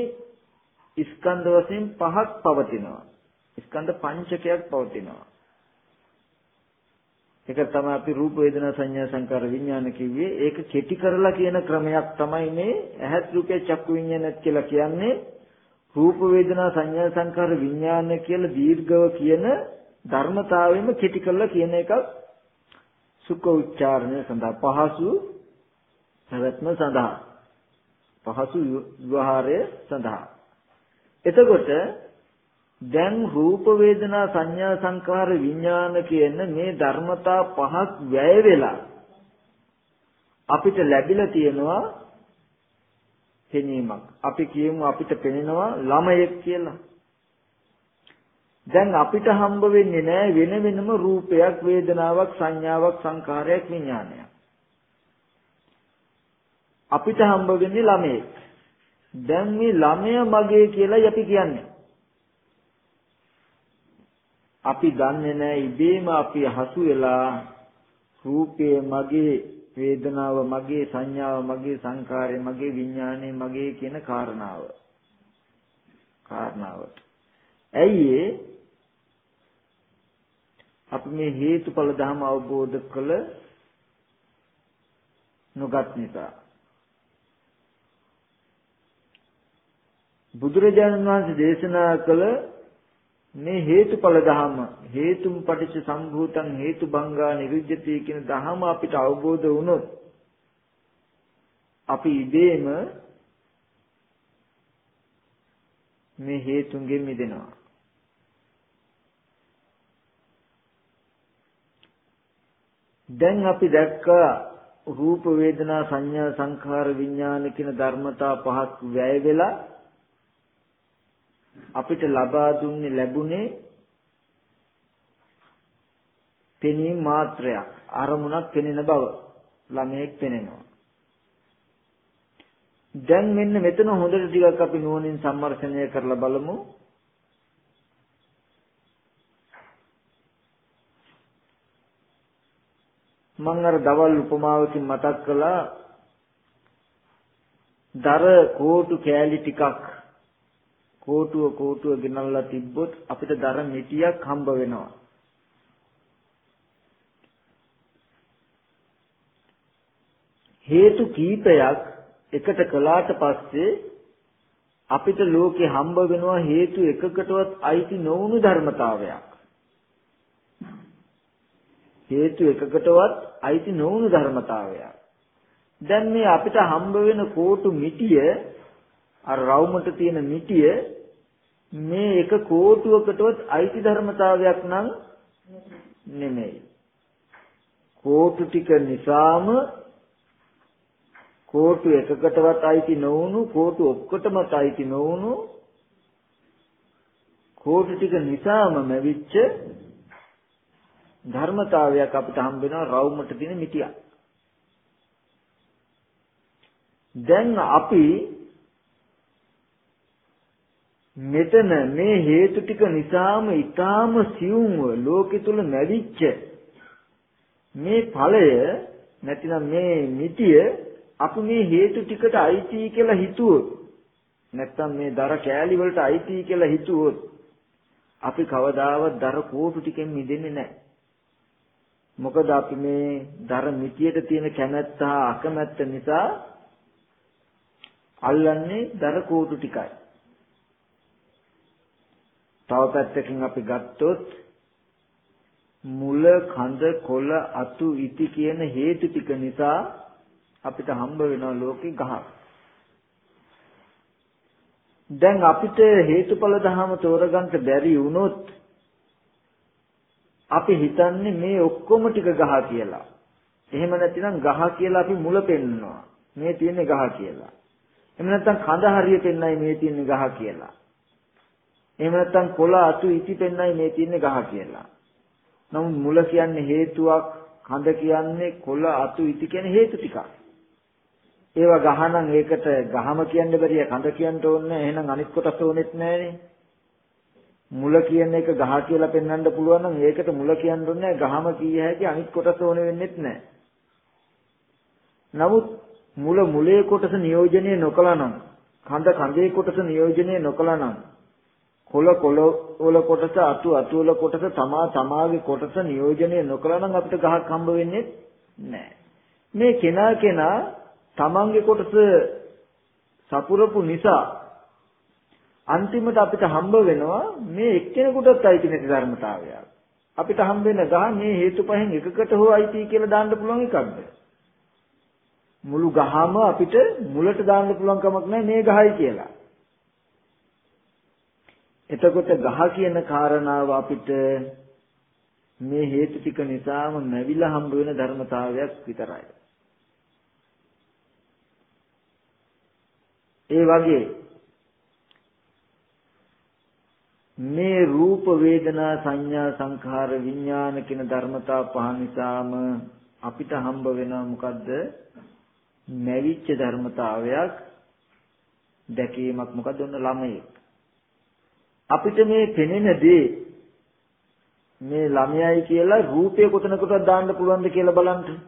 ස්කන්ධ වශයෙන් පහක් පවතිනවා. ස්කන්ධ පංචකයක් පවතිනවා. ඒක තමයි අපි රූප වේදනා සංඥා සංකාර විඥාන කිව්වේ. ඒක කෙටි කරලා කියන ක්‍රමයක් තමයි මේ ඇහත් රූපේ චක්කු විඥානත් කියලා කියන්නේ. රූප වේදනා සංඥා සංකාර විඥාන කියලා දීර්ඝව කියන ධර්මතාවෙම කෙටි කරලා කියන එකක් සුඛ උච්චාරණය සඳහා පහසු පැවැත්ම සඳහා පහසු විවහාරය සඳහා එතකොට දැන් රූප වේදනා සංඥා සංකාර විඥාන කියන මේ ධර්මතා පහක් වැය වෙලා අපිට ලැබිලා තියෙනවා පෙනීමක්. අපි කියමු අපිට පෙනෙනවා ළමයෙක් කියලා. දැන් අපිට හම්බ වෙන්නේ නැහැ වෙන වෙනම රූපයක් වේදනාවක් සංඥාවක් සංකාරයක් විඥානයක්. අපිට හම්බ වෙන්නේ ළමයෙක්. දැන් මේ ළමයා මගේ කියලායි අපි කියන්නේ. අපි දන්නේ නැහැ ඉබේම අපි හසු වෙලා රූපය මගේ වේදනාව මගේ සංඥාව මගේ සංකාරය මගේ විඥානය මගේ කියන කාරණාව කාරණාවට ඇයි අපි මේ හේතුඵල ධර්ම අවබෝධ කළ නොගත් නිසා. බුදුරජාණන් වහන්සේ දේශනා කළ මේ හේතුඵල ධහම හේතුම් පටිච්ච සම්භූතං හේතු බංගා නිරුද්ධති කියන ධහම අපිට අවබෝධ වුණොත් අපි ඉබේම මේ හේතුන්ගෙන් මිදෙනවා. දැන් අපි දැක්කා රූප වේදනා සංඥා සංඛාර විඥාන කියන ධර්මතා පහක් වැය වෙලා අපිට ලබා දුන්නේ ලැබුණේ පෙනීම මාත්‍රයක් අරමුණක් පෙනෙන බව ළමයෙක් පෙනෙනවා. දැන් මෙන්න මෙතන හොඳට ටිකක් අපි නුවණින් සම්මර්ෂණය කරලා බලමු. මම අර දවල් උපමාවකින් මතක් කළා දර කෝටු කෑලි ටිකක් කෝටුව කෝටුව ගෙනල්ලා තිබ්බොත් අපිට දර මිටියක් හම්බ වෙනවා. හේතු කීපයක් එකට කළාට පස්සේ අපිට ලෝකේ හම්බ වෙනවා හේතු එකකටවත් අයිති නොවුණු ධර්මතාවයක්. හේතු එකකටවත් අයිති නොවුණු ධර්මතාවයක්. දැන් මේ අපිට හම්බ වෙන කෝටු මිටිය අර රවුමට තියෙන මිටිය මේ එක කෝටුවකටවත් අයිති ධර්මතාවයක් නම් නෙමෙයි. කෝටු ටික නිසාම කෝටු එකකටවත් අයිති නොවුණු කෝටු ඔක්කොටම අයිති නොවුණු කෝටු ටික නිසාම ලැබිච්ච ධර්මතාවයක් අපිට හම්බ වෙනවා රවුමට තියෙන මිටියක්. දැන් අපි මෙතන මේ හේතු ටික නිසාම ඊටාම සියුම්ව ලෝකෙ තුල නැවිච්ච මේ ඵලය නැතිනම් මේ මිටිය අපි මේ හේතු ටිකට අයිති කියලා හිතුවොත් නැත්තම් මේ දර කෑලි වලට අයිති කියලා හිතුවොත් අපි කවදාවත් දර කෝටු ටිකෙන් මිදෙන්නේ නැහැ. මොකද අපි මේ දර මිටියට තියෙන කැමැත්ත හා අකමැත්ත නිසා අල්ලන්නේ දර කෝටු ටිකයි. තව පැත්තකින් අපි ගත්තොත් මුල කඳ කොළ අතු ඉති කියන හේතු ටික නිසා අපිට හම්බ වෙනවා ලෝකේ ගහක්. දැන් අපිට හේතුඵල ධහම තෝරගන්න බැරි වුණොත් අපි හිතන්නේ මේ ඔක්කොම ටික ගහ කියලා. එහෙම නැතිනම් ගහ කියලා අපි මුල පෙන්නනවා. මේ තියෙන්නේ ගහ කියලා. එහෙම නැත්නම් කඳ හරිය පෙන්නයි මේ තියෙන්නේ ගහ කියලා. එහෙම නැත්නම් කොළ අතු ඉති පෙන්නයි මේ තියෙන්නේ ගහ කියලා. නමුත් මුල කියන්නේ හේතුවක්, කඳ කියන්නේ කොළ අතු ඉති කියන හේතු ටිකක්. ඒවා ගහනම් ඒකට ගහම කියන්න බැරිය කඳ කියන්න ඕනේ එහෙනම් අනිත් කොටස ඕනෙත් නැහැනේ. මුල කියන එක ගහ කියලා පෙන්වන්න පුළුවන් නම් ඒකට මුල කියන්න ඕනේ ගහම කිය හැකි අනිත් කොටස ඕනෙ වෙන්නෙත් නැහැ. නමුත් මුල මුලේ කොටස නියෝජනය නොකළා නම් කඳ කඳේ කොටස නියෝජනය නොකළා නම් කොළ කොළ වල කොටස අතු අතු වල කොටස තමා තමාගේ කොටස නියෝජනය නොකළා නම් අපිට ගහක් හම්බ වෙන්නේ නැහැ. මේ කෙනා කෙනා තමන්ගේ කොටස සපුරපු නිසා අන්තිමට අපිට හම්බ වෙනවා මේ එක්කෙනෙකුටත් අයිති නැති ධර්මතාවයක්. අපිට හම්බ වෙන ගහ මේ හේතු පහෙන් එකකට හෝ අයිති කියලා දාන්න පුළුවන් එකක්ද? මුළු ගහම අපිට මුලට දාන්න පුළුවන් කමක් නැහැ මේ ගහයි කියලා. එතකොට ගහ කියන කාරණාව අපිට මේ හේතු ටික නිසාම නැවිලා හම්බ වෙන ධර්මතාවයක් විතරයි. ඒ වගේ මේ රූප වේදනා සංඥා සංඛාර විඥාන කියන ධර්මතා පහ නිසාම අපිට හම්බ වෙනවා මොකද්ද? නැවිච්ච ධර්මතාවයක් දැකීමක් මොකද ඔන්න ළමයෙක් අපිට මේ පෙනෙන දේ මේ ළමයයි කියලා රූපය කොතනකටද දාන්න පුළුවන්ද කියලා බලන්න.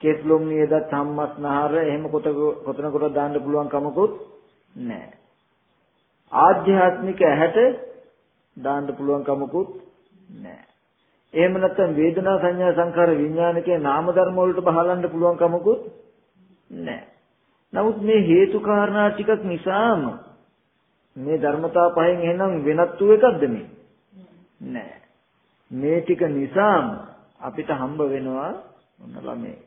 කෙස්ලොම් නියදත් සම්මස්නහර එහෙම කොතනකටද දාන්න පුළුවන් කමකුත් නැහැ. ආධ්‍යාත්මික ඇහැට දාන්න පුළුවන් කමකුත් නැහැ. එහෙම නැත්නම් වේදනා සංඥා සංකාර විඥානකේ නාම ධර්ම වලට බහලන්න පුළුවන් කමකුත් නැහැ. නමුත් මේ හේතු කාරණා ටිකක් නිසාම මේ ධර්මතා පහෙන් එහෙනම් වෙනත් වූ එකක්ද මේ? නෑ. මේ ටික නිසාම අපිට හම්බ වෙනවා මොන ළමේ.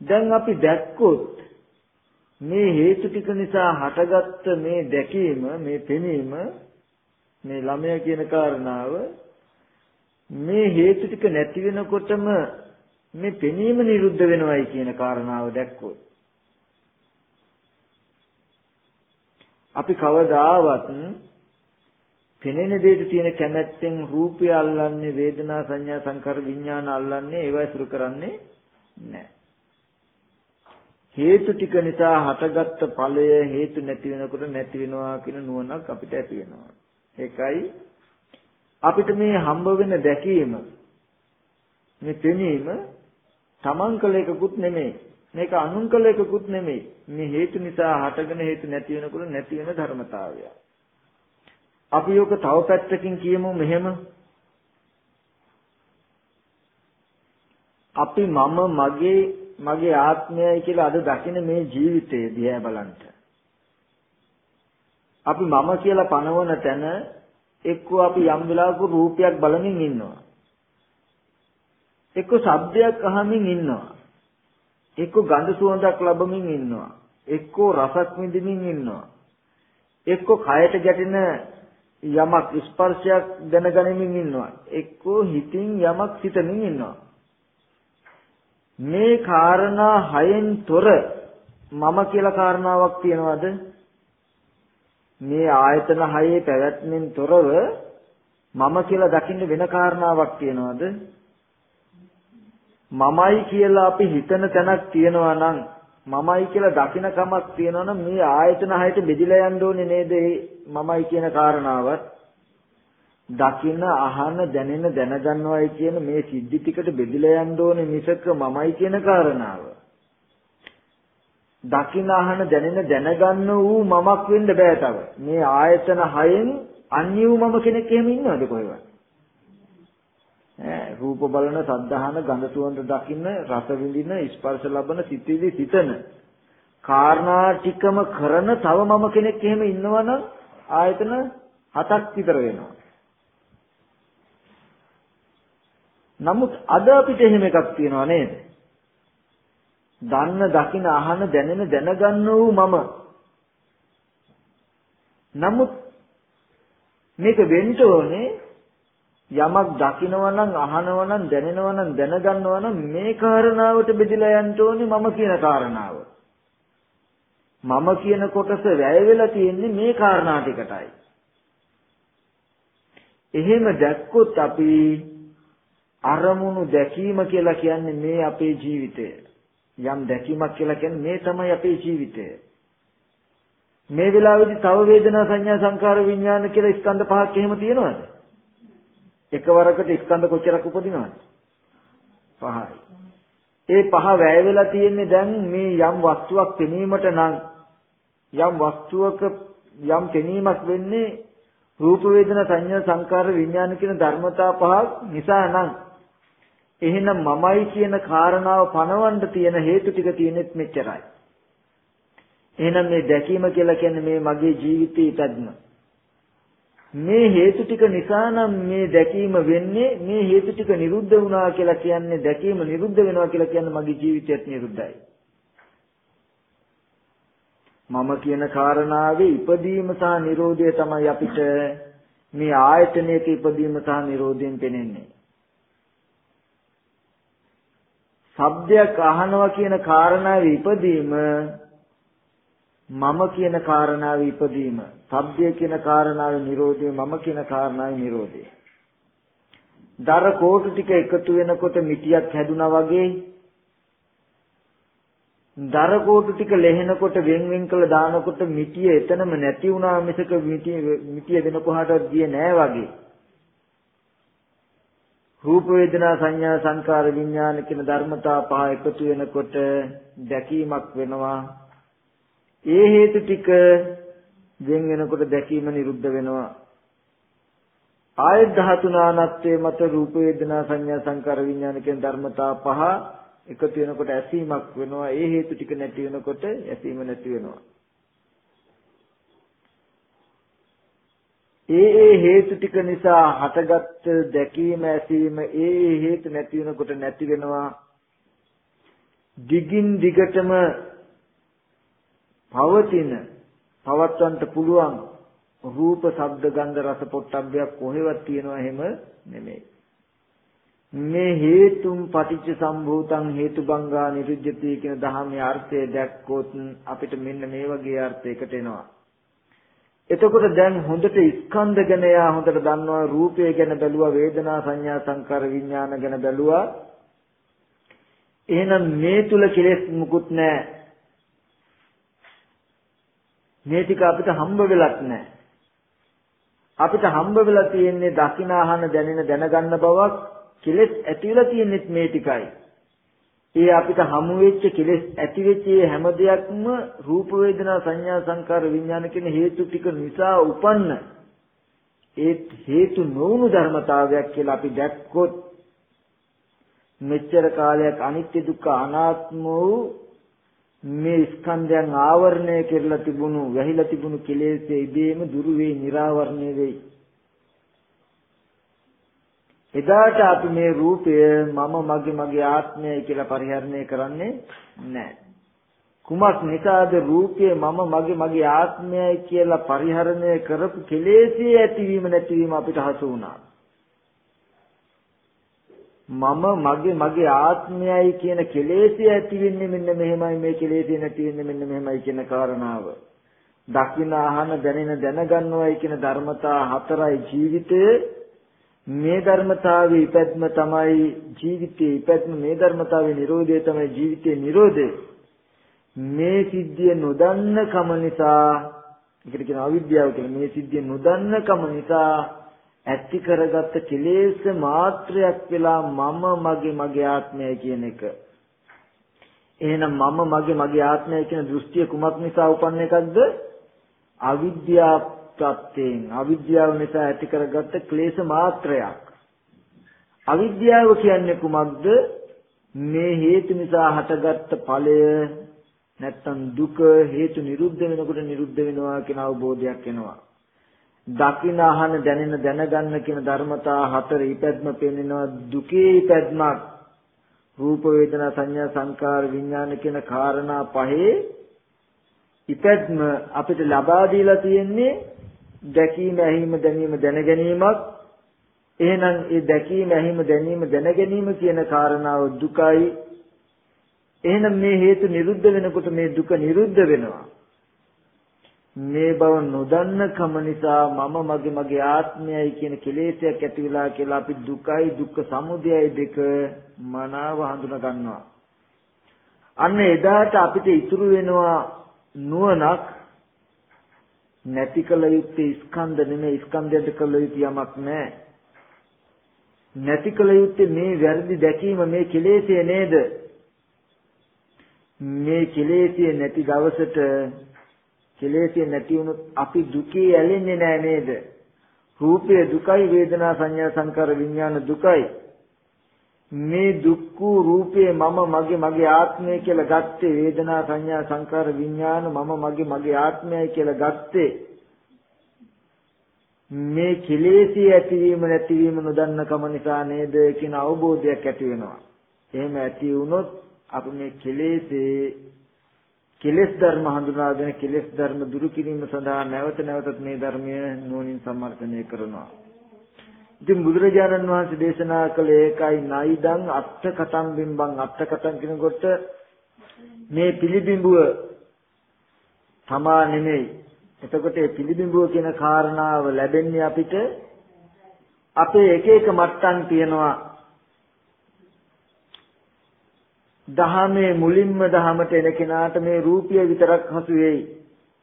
දැන් අපි දැක්කොත් මේ හේතු ටික නිසා හටගත්ත මේ දැකීම මේ පෙනීම මේ ළමයා කියන කාරණාව මේ හේතු ටික නැති වෙනකොටම මේ පෙනීම නිරුද්ධ වෙනවයි කියන කාරණාව දැක්කොත් අපි කවදාවත් පෙනෙන දෙයට තියෙන කැමැත්තෙන් රූපය අල්ලන්නේ වේදනා සංඥා සංකාර විඥාන අල්ලන්නේ ඒවා ඉතුරු කරන්නේ නැහැ. හේතු ටික නිසා හටගත්ත ඵලය හේතු නැති වෙනකොට නැති වෙනවා කියන නුවණක් අපිට ඇති වෙනවා. ඒකයි අපිට මේ හම්බ වෙන දැකීම මේ පෙනීම තමන් කළ එකකුත් නෙමෙයි. මේක අනුන් කළ එකකුත් නෙමෙයි. මේ හේතු නිසා හටගෙන හේතු නැති වෙනකොට නැති වෙන ධර්මතාවය. අපි යෝක තව පැත්තකින් කියමු මෙහෙම. අපි මම මගේ මගේ ආත්මයයි කියලා අද දකින මේ ජීවිතයේ දිහා බලන්න. අපි මම කියලා පනවන තැන එක්කෝ අපි යම් වෙලාවක රූපයක් බලමින් ඉන්නවා. එක්ක ශබ්දයක් අහමින් ඉන්නවා. එක්ක ගඳ සුවඳක් ලබමින් ඉන්නවා. එක්ක රසක් විඳින්මින් ඉන්නවා. එක්ක කයට ගැටෙන යමක් ස්පර්ශයක් දැනගැනීමෙන් ඉන්නවා. එක්ක හිතින් යමක් සිතමින් ඉන්නවා. මේ කාරණා හයෙන් තොර මම කියලා කාරණාවක් තියනවද? මේ ආයතන හයේ පැවැත්මෙන් තොරව මම කියලා දකින්න වෙන කාරණාවක් තියනවද? මමයි කියලා අපි හිතන තැනක් තියෙනවා නම් මමයි කියලා දකින කමක් තියෙනවා නම් මේ ආයතන හයට බෙදිලා යන්න ඕනේ නේද මමයි කියන කාරණාවත් දකින අහන දැනෙන දැනගන්නවයි කියන මේ සිද්ධි ටිකට බෙදිලා යන්න ඕනේ මිසක මමයි කියන කාරණාව. දකින අහන දැනෙන දැනගන්න වූ මමක් වෙන්න බෑ තව. මේ ආයතන හයෙන් අන්‍ය වූ මම කෙනෙක් එහෙම ඉන්නවද කොහෙවත්? රූප බලන, සද්ධාහන, ගඳ සුවඳ දකින්න, රස විඳින, ස්පර්ශ ලබන, සිතිවිලි සිතන කාරණා ටිකම කරන තව මම කෙනෙක් එහෙම ඉන්නවනම් ආයතන හතක් විතර වෙනවා. නමුත් අද අපිට එහෙම එකක් තියෙනවා නේද? දන්න, දකින, අහන, දැනෙන, දැනගන්න වූ මම. නමුත් මේක වෙන්න ඕනේ යමක් දකිනවා නම් අහනවා නම් දැනෙනවා නම් දැනගන්නවා නම් මේ කාරණාවට බෙදලා යන්න ඕනේ මම කියන කාරණාව. මම කියන කොටස වැය වෙලා තියෙන්නේ මේ කාරණා ටිකටයි. එහෙම දැක්කොත් අපි අරමුණු දැකීම කියලා කියන්නේ මේ අපේ ජීවිතය. යම් දැකීමක් කියලා කියන්නේ මේ තමයි අපේ ජීවිතය. මේ වෙලාවේදී තව වේදනා සංඥා සංකාර විඥාන කියලා ස්කන්ධ පහක් එහෙම තියෙනවද? එකවරකට ස්කන්ධ කොච්චරක් උපදිනවද? පහයි. ඒ පහ වැය වෙලා තියෙන්නේ දැන් මේ යම් වස්තුවක් පෙනීමට නම් යම් වස්තුවක යම් පෙනීමක් වෙන්නේ රූප වේදනා සංඥා සංකාර විඥාන කියන ධර්මතා පහක් නිසා නම් එහෙනම් මමයි කියන කාරණාව පනවන්න තියෙන හේතු ටික තියෙනෙත් මෙච්චරයි. එහෙනම් මේ දැකීම කියලා කියන්නේ මේ මගේ ජීවිතයේ ඉදත්ම. මේ හේතු ටික නිසා නම් මේ දැකීම වෙන්නේ මේ හේතු ටික නිරුද්ධ වුණා කියලා කියන්නේ දැකීම නිරුද්ධ වෙනවා කියලා කියන්නේ මගේ ජීවිතයත් නිරුද්ධයි. මම කියන කාරණාවේ ඉපදීම සහ Nirodha තමයි අපිට මේ ආයතනයක ඉපදීම සහ Nirodhen පෙනෙන්නේ. ශබ්දයක් අහනවා කියන කාරණාවේ ඉපදීම මම කියන කාරණාවේ ඉපදීම ශබ්දය කියන කාරණාවේ Nirodhe මම කියන කාරණාවේ Nirodhe. දර කෝටු ටික එකතු වෙනකොට මිටියක් හැදුනා වගේ දර කෝටු ටික ලෙහෙනකොට වෙන් වෙන් කළ දානකොට මිටිය එතනම නැති වුණා මිසක මිටිය මිටිය වෙන කොහාටවත් ගියේ නෑ වගේ රූප වේදනා සංඥා සංකාර විඥාන කියන ධර්මතා පහ එකතු වෙනකොට දැකීමක් වෙනවා. ඒ හේතු ටික වෙන් වෙනකොට දැකීම නිරුද්ධ වෙනවා. ආයත් ධාතු නානත්වයේ මත රූප වේදනා සංඥා සංකාර විඥාන කියන ධර්මතා පහ එකතු වෙනකොට ඇසීමක් වෙනවා. ඒ හේතු ටික නැති වෙනකොට ඇසීම නැති වෙනවා. ඒ ඒ හේතු ටික නිසා හටගත් දැකීම ඇසීම ඒ ඒ හේතු නැති වෙනකොට නැති වෙනවා දිගින් දිගටම පවතින පවත්වන්නට පුළුවන් රූප ශබ්ද ගන්ධ රස පොට්ටබ්බයක් කොහෙවත් තියනවා එහෙම නෙමෙයි මේ හේතුම් පටිච්ච සම්භූතං හේතුබංගා නිරුද්ධති කියන දහමේ අර්ථය දැක්කොත් අපිට මෙන්න මේ වගේ අර්ථයකට එනවා. එතකොට දැන් හොඳට ස්කන්ධ ගැන යා හොඳට දන්නවා රූපය ගැන බැලුවා වේදනා සංඥා සංකාර විඥාන ගැන බැලුවා. එහෙනම් මේ තුල කෙලෙස් මුකුත් නැහැ. මේ ටික අපිට හම්බ වෙලක් නැහැ. අපිට හම්බ වෙලා තියෙන්නේ දකින අහන දැනෙන දැනගන්න බවක් කෙලෙස් ඇති වෙලා තියෙනෙත් මේ ටිකයි. ඒ අපිට හමු වෙච්ච කෙලෙස් ඇති වෙච්ච හැම දෙයක්ම රූප වේදනා සංඥා සංකාර විඥාන කියන හේතු ටික නිසා උපන්න ඒ හේතු නොවුණු ධර්මතාවයක් කියලා අපි දැක්කොත් මෙච්චර කාලයක් අනිත්‍ය දුක්ඛ අනාත්ම වූ මේ ස්කන්ධයන් ආවරණය කරලා තිබුණු වැහිලා තිබුණු කෙලෙස් ඉබේම දුරු වෙයි, निराවරණය වෙයි. එදාට අපි මේ රූපය මම මගේ මගේ ආත්මයයි කියලා පරිහරණය කරන්නේ නැහැ. කුමක් නිසාද රූපය මම මගේ මගේ ආත්මයයි කියලා පරිහරණය කරපු කෙලෙසේ ඇතිවීම නැතිවීම අපිට හසු වුණා. මම මගේ මගේ ආත්මයයි කියන කෙලෙසේ ඇති වෙන්නේ මෙන්න මෙහෙමයි මේ කෙලෙසේ නැති වෙන්නේ මෙන්න මෙහෙමයි කියන කාරණාව. දකින අහන දැනෙන දැනගන්නවයි කියන ධර්මතා හතරයි ජීවිතයේ මේ ධර්මතාවයේ ඉපැත්ම තමයි ජීවිතයේ ඉපැත්ම. මේ ධර්මතාවයේ Nirodhe තමයි ජීවිතයේ Nirodhe. මේ සිද්ධිය නොදන්න කම නිසා ඒකට කියන අවිද්‍යාව කියලා. මේ සිද්ධිය නොදන්න කම නිසා ඇති කරගත්ත කෙලෙස් මාත්‍රයක් වෙලා මම මගේ මගේ ආත්මයයි කියන එක. එහෙනම් මම මගේ මගේ ආත්මයයි කියන දෘෂ්ටිය කුමක් නිසා උපන්න එකක්ද? අවිද්‍යාව ප්‍රත්‍යයෙන් අවිද්‍යාව නිසා ඇති කරගත්ත ක්ලේශ මාත්‍රයක්. අවිද්‍යාව කියන්නේ කුමක්ද? මේ හේතු නිසා හටගත්ත ඵලය නැත්තම් දුක හේතු නිරුද්ධ වෙනකොට නිරුද්ධ වෙනවා කියන අවබෝධයක් එනවා. දකින අහන දැනෙන දැනගන්න කියන ධර්මතා හතර ඉපැද්ම පෙන්වනවා දුකේ ඉපැද්මක් රූප වේදනා සංඥා සංකාර විඥාන කියන කාරණා පහේ ඉපැද්ම අපිට ලබා දීලා තියෙන්නේ දැකීම ඇහිම දැනීම දැන ගැනීමක් එහෙනම් ඒ දැකීම ඇහිම දැනීම දැන ගැනීම කියන කාරණාව දුකයි. එහෙනම් මේ හේතු නිරුද්ධ වෙනකොට මේ දුක නිරුද්ධ වෙනවා. මේ බව නොදන්න කම නිසා මම මගේ මගේ ආත්මයයි කියන කෙලෙසයක් ඇති වෙලා කියලා අපි දුකයි දුක්ඛ සමුදයයි දෙක මනාව හඳුනා ගන්නවා. අන්න එදාට අපිට ඉතුරු වෙනවා නුවණක් නැති කල යුත්තේ ස්කන්ධ නෙමෙයි ස්කන්ධයට කල යුතු යමක් නැහැ. නැති කල යුත්තේ මේ වැරදි දැකීම මේ කෙලෙසේ නේද? මේ කෙලෙසේ නැති දවසට කෙලෙසිය නැති වුණොත් අපි දුකේ ඇලෙන්නේ නැහැ නේද? රූපය දුකයි වේදනා සංඥා සංකාර විඥාන දුකයි. මේ දුක්ඛ රූපේ මම මගේ මගේ ආත්මය කියලා ගත්තේ වේදනා සංඥා සංකාර විඥාන මම මගේ මගේ ආත්මයයි කියලා ගත්තේ මේ කෙලෙසී ඇතිවීම නැතිවීම නොදන්න කම නිසා නේද කියන අවබෝධයක් ඇති වෙනවා. එහෙම ඇති වුණොත් අපි මේ කෙලෙසේ කෙලෙස් ධර්ම හඳුනාගෙන කෙලෙස් ධර්ම දුරු කිරීම සඳහා නැවත නැවතත් මේ ධර්මය නුවණින් සම්මර්ථනය කරනවා. ඉතින් බුදුරජාණන් වහන්සේ දේශනා කළ ඒකයි නයිදං අත්ථ කතම් බිම්බං අත්ථ කතම් කියනකොට මේ පිළිබිඹුව තමා නෙමෙයි. එතකොට මේ පිළිබිඹුව කියන කාරණාව ලැබෙන්නේ අපිට අපේ එක එක මට්ටම් තියෙනවා දහමේ මුලින්ම දහමට එන කෙනාට මේ රූපය විතරක් හසු වෙයි.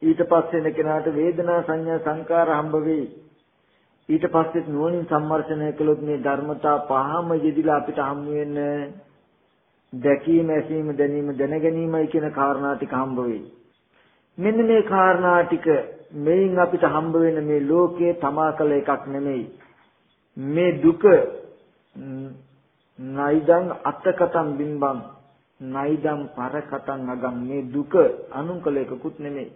ඊට පස්සේ එන කෙනාට වේදනා සංඥා සංකාර හම්බ වෙයි. ඊට පස්සේ නුවණින් සම්මර්ෂණය කළොත් මේ ධර්මතා පහම යෙදිලා අපිට හම්බ වෙන දැකීම, ඇසීම, දැනීම, දැනගැනීමයි කියන කාරණා ටික හම්බ වෙයි. මෙන්න මේ කාරණා ටික මෙයින් අපිට හම්බ වෙන මේ ලෝකයේ තමා කළ එකක් නෙමෙයි. මේ දුක නයිදං අත්තකතම් බිම්බං නයිදම් පරකටන් අගම් මේ දුක අනුකල එකකුත් නෙමෙයි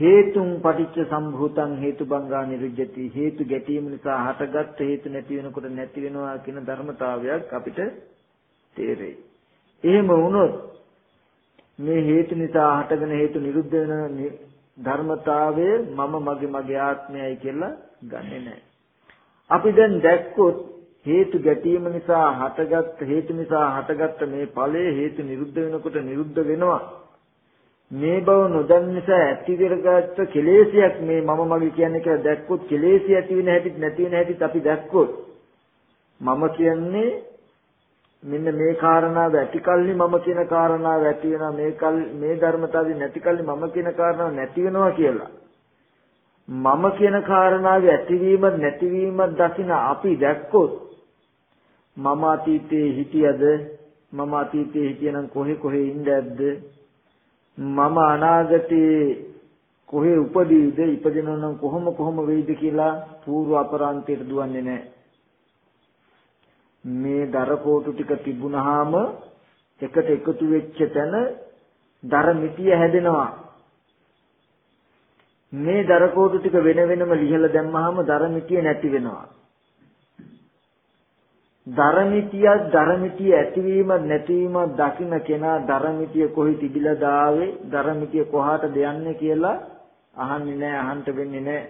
හේතුන් පටිච්ච සම්භූතං හේතුබංගා නිරුජ්‍යති හේතු ගැටීම නිසා හටගත් හේතු නැති වෙනකොට නැති වෙනවා කියන ධර්මතාවයක් අපිට තේරෙයි. එහෙම වුණොත් මේ හේතු නිසා හටගෙන හේතු නිරුද්ධ වෙන ධර්මතාවය මම මගේ මගේ ආත්මයයි කියලා ගන්නෙ නැහැ. අපි දැන් දැක්කොත් හේතු ගැටීම නිසා හටගත් හේතු නිසා හටගත්ත මේ ඵලය හේතු නිරුද්ධ වෙනකොට නිරුද්ධ වෙනවා මේ බව නොදන්න නිසා ඇති කරගත්ත කෙලෙසියක් මේ මම මගේ කියන්නේ කියලා දැක්කොත් කෙලෙසිය ඇති වෙන හැටිත් නැති වෙන හැටිත් අපි දැක්කොත් මම කියන්නේ මෙන්න මේ කාරණාව ඇතිකල්ලි මම කියන කාරණාව ඇති වෙනවා මේ කල් මේ ධර්මතාවය නැතිකල්ලි මම කියන කාරණාව නැති වෙනවා කියලා. මම කියන කාරණාවේ ඇතිවීම නැතිවීම දකින අපි දැක්කොත් මම අතීතයේ හිටියද මම අතීතයේ හිටියනම් කොහෙ කොහෙ ඉඳද්ද මම අනාගතයේ කොහෙ උපදීද? ඉපදිනව නම් කොහොම කොහොම වෙයිද කියලා పూర్ව අපරාන්තයට දුවන්නේ නැහැ. මේ දරකෝටු ටික තිබුණාම එකට එකතු වෙච්ච තැන දර මිටිය හැදෙනවා. මේ දරකෝටු ටික වෙන වෙනම ලිහලා දැම්මහම දර මිටිය නැති වෙනවා. ධර්මිතිය ධර්මිතිය ඇතිවීම නැතිවීම දකින්න කෙනා ධර්මිතිය කොහි තිබිලාද ආවේ ධර්මිතිය කොහාටද යන්නේ කියලා අහන්නේ නැහැ අහන්න වෙන්නේ නැහැ.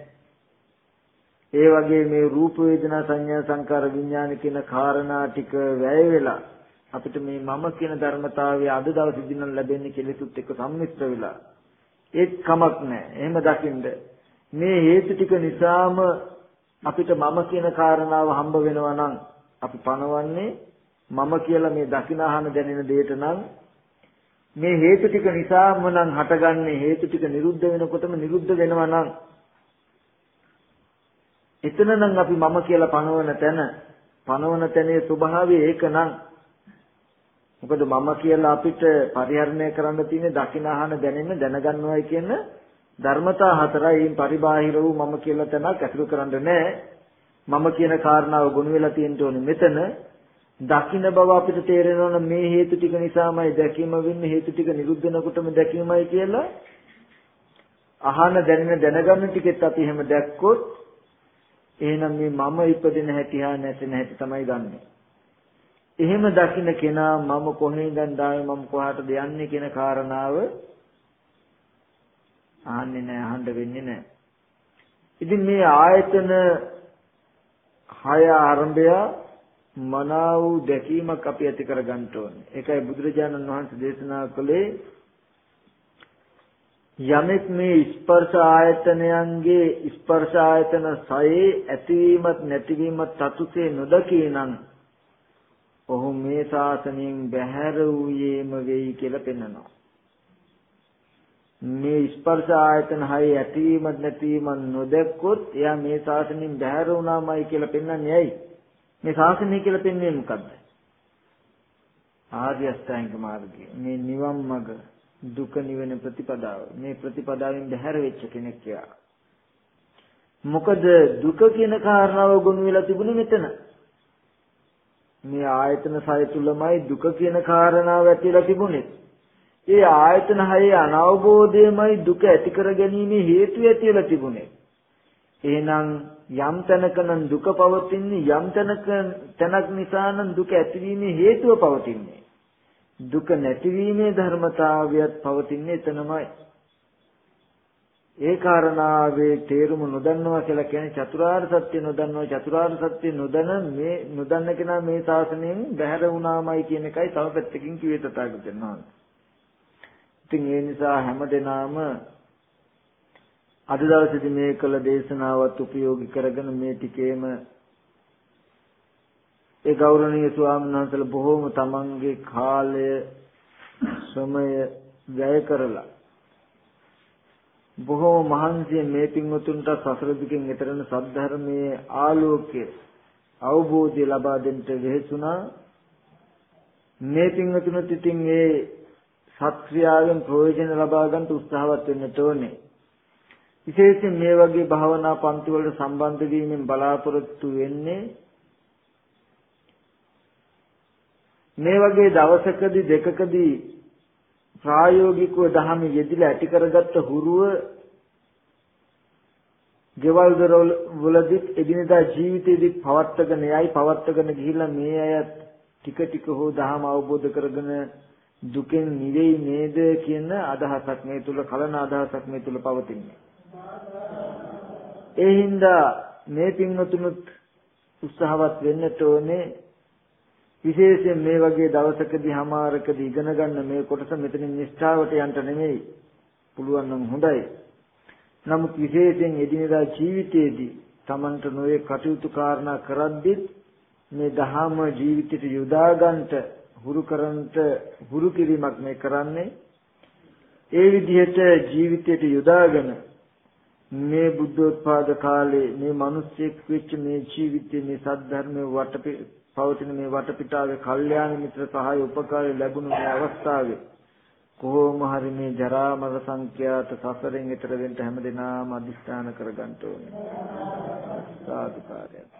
ඒ වගේ මේ රූප වේදනා සංඥා සංකාර විඥාන කියන කාරණා ටික වැය වෙලා අපිට මේ මම කියන ධර්මතාවය අද දවසේ දින ලැබෙන්නේ කෙලෙසුත් එක්ක සම්මිශ්‍ර වෙලා ඒත් කමක් නැහැ. එහෙම දකින්ද? මේ හේතු ටික නිසාම අපිට මම කියන කාරණාව හම්බ වෙනවා නම් අපි පනවන්නේ මම කියලා මේ දකිනහන දැනෙන දෙයට නම් මේ හේතු ටික නිසාම නම් හටගන්නේ හේතු ටික නිරුද්ධ වෙනකොටම නිරුද්ධ වෙනවා නම් එතන නම් අපි මම කියලා පනවන තැන පනවන තැනේ ස්වභාවය ඒක නම් මොකද මම කියලා අපිට පරිහරණය කරන්න තියෙන්නේ දකිනහන දැනෙන්න දැනගන්නවයි කියන ධර්මතා හතරයි ඊයින් පරිබාහිර වූ මම කියලා තැනක් ඇතුළු කරන්න නැහැ මම කියන කාරණාව ගොනු වෙලා තියෙන්න ඕනේ මෙතන දකින්න බව අපිට තේරෙනවා නම් මේ හේතු ටික නිසාමයි දැකීම වෙන්නේ හේතු ටික නිරුද්ධ වෙනකොටම දැකීමයි කියලා අහන දැනෙන දැනගන්න ටිකෙත් අපි එහෙම දැක්කොත් එහෙනම් මේ මම ඉපදෙන හැටි හා නැතෙන හැටි තමයි ගන්නෙ. එහෙම දකින්න කෙනා මම කොහෙන්ද ආවේ මම කොහාටද යන්නේ කියන කාරණාව අහන්නේ නැහැ අහන්න වෙන්නේ නැහැ. ඉතින් මේ ආයතන හය ආරම්භය මනා වූ දැකීමක් අපි ඇති කර ගන්න ඕනේ. ඒකයි බුදුරජාණන් වහන්සේ දේශනා කළේ යමෙක් මේ ස්පර්ශ ආයතනයන්ගේ ස්පර්ශ ආයතන සයේ ඇතිවීමත් නැතිවීමත් තතුසේ නොදකිනං ඔහු මේ ශාසනයෙන් බැහැර වූයේම වෙයි කියලා පෙන්වනවා. මේ ස්පර්ශ ආයතන හය ඇතිවීමත් නැතිවීමත් නොදැක්කොත් එයා මේ ශාසනයෙන් බැහැර වුණාමයි කියලා පෙන්වන්නේ ඇයි? මේ ශාසනය කියලා පෙන්වන්නේ මොකද්ද? ආර්ය අෂ්ටාංග මාර්ගය. මේ නිවන් මඟ දුක නිවෙන ප්‍රතිපදාව. මේ ප්‍රතිපදාවෙන් බැහැර වෙච්ච කෙනෙක් යා. මොකද දුක කියන කාරණාව ගොනු වෙලා තිබුණේ මෙතන. මේ ආයතන සය තුලමයි දුක කියන කාරණාව ඇතිලා තිබුණේ. ඒ ආයතන හයේ අනවබෝධයමයි දුක ඇති කර ගැනීම හේතු ඇතිලා තිබුණේ. එහෙනම් යම් තැනක නම් දුක පවතින්නේ යම් තැනක තැනක් නිසා නම් දුක ඇතිවීමේ හේතුව පවතින්නේ. දුක නැතිවීමේ ධර්මතාවයත් පවතින්නේ එතනමයි. ඒ කාරණාවේ තේරුම නොදන්නවා කියලා කියන්නේ චතුරාර්ය සත්‍ය නොදන්නවා චතුරාර්ය සත්‍ය නොදන මේ නොදන්න කෙනා මේ ශාසනයෙන් බැහැර වුණාමයි කියන එකයි තව පැත්තකින් කිව්වේ තථාගතයන් වහන්සේ. ඉතින් ඒ නිසා හැමදෙනාම අද දවසේදී මේ කළ දේශනාවත් උපයෝගී කරගෙන මේ ටිකේම ඒ ගෞරවනීය ස්වාමීන් වහන්සේලා බොහෝම තමන්ගේ කාලය ශ්‍රමය වැය කරලා බොහෝ මහන්සියෙන් මේ පින්වතුන්ට සසර දුකින් ඈතරන සද්ධර්මයේ ආලෝකය අවබෝධය ලබා දෙන්න වෙහෙසුණා. මේ පින්වතුන්ට ඉතින් ඒ සත්‍ක්‍රියාවෙන් ප්‍රයෝජන ලබා ගන්න උත්සාහවත් වෙන්න ඕනේ. විශේෂයෙන් මේ වගේ භාවනා පන්ති වලට සම්බන්ධ වීමෙන් බලාපොරොත්තු වෙන්නේ මේ වගේ දවසකදී දෙකකදී ප්‍රායෝගිකව ධහම යෙදිලා ඇති කරගත්ත හුරුව ගෙවල් දරවල වලදීත් එදිනදා ජීවිතයේදී පවත්වාගෙන යයි පවත්වාගෙන ගිහිල්ලා මේ අය ටික ටික හෝ ධහම අවබෝධ කරගෙන දුකෙන් නිවෙයි නේද කියන අදහසක් මේ තුල කලන අදහසක් මේ තුල පවතින්නේ. ඒ හින්දා මේ පින්වතුනුත් උත්සාහවත් වෙන්නට ඕනේ විශේෂයෙන් මේ වගේ දවසකදී හමාරකදී ඉගෙන ගන්න මේ කොටස මෙතනින් නිෂ්ඨාවට යන්න නෙමෙයි පුළුවන් නම් හොඳයි. නමුත් විශේෂයෙන් එදිනෙදා ජීවිතයේදී Tamanට නොයේ කටයුතු කාරණා කරද්දිත් මේ දහම ජීවිතයට යොදා ගන්නට හුරු කරන්ට හුරු කිරීමක් මේ කරන්නේ ඒ විදිහට ජීවිතයට යොදාගෙන මේ බුද්ධෝත්පාද කාලේ මේ මිනිස්සෙක් වෙච්ච මේ ජීවිතේ මේ සද්ධර්මයේ වටපි පවතින මේ වටපිටාවේ කල්යාණ මිත්‍ර සහාය උපකාරය ලැබුණු මේ අවස්ථාවේ කොහොම හරි මේ ජරා මර සංඛ්‍යාත සසරෙන් එතර වෙන්න හැමදෙනාම අදිස්ථාන කරගන්න ඕනේ. සාදුකාරයක්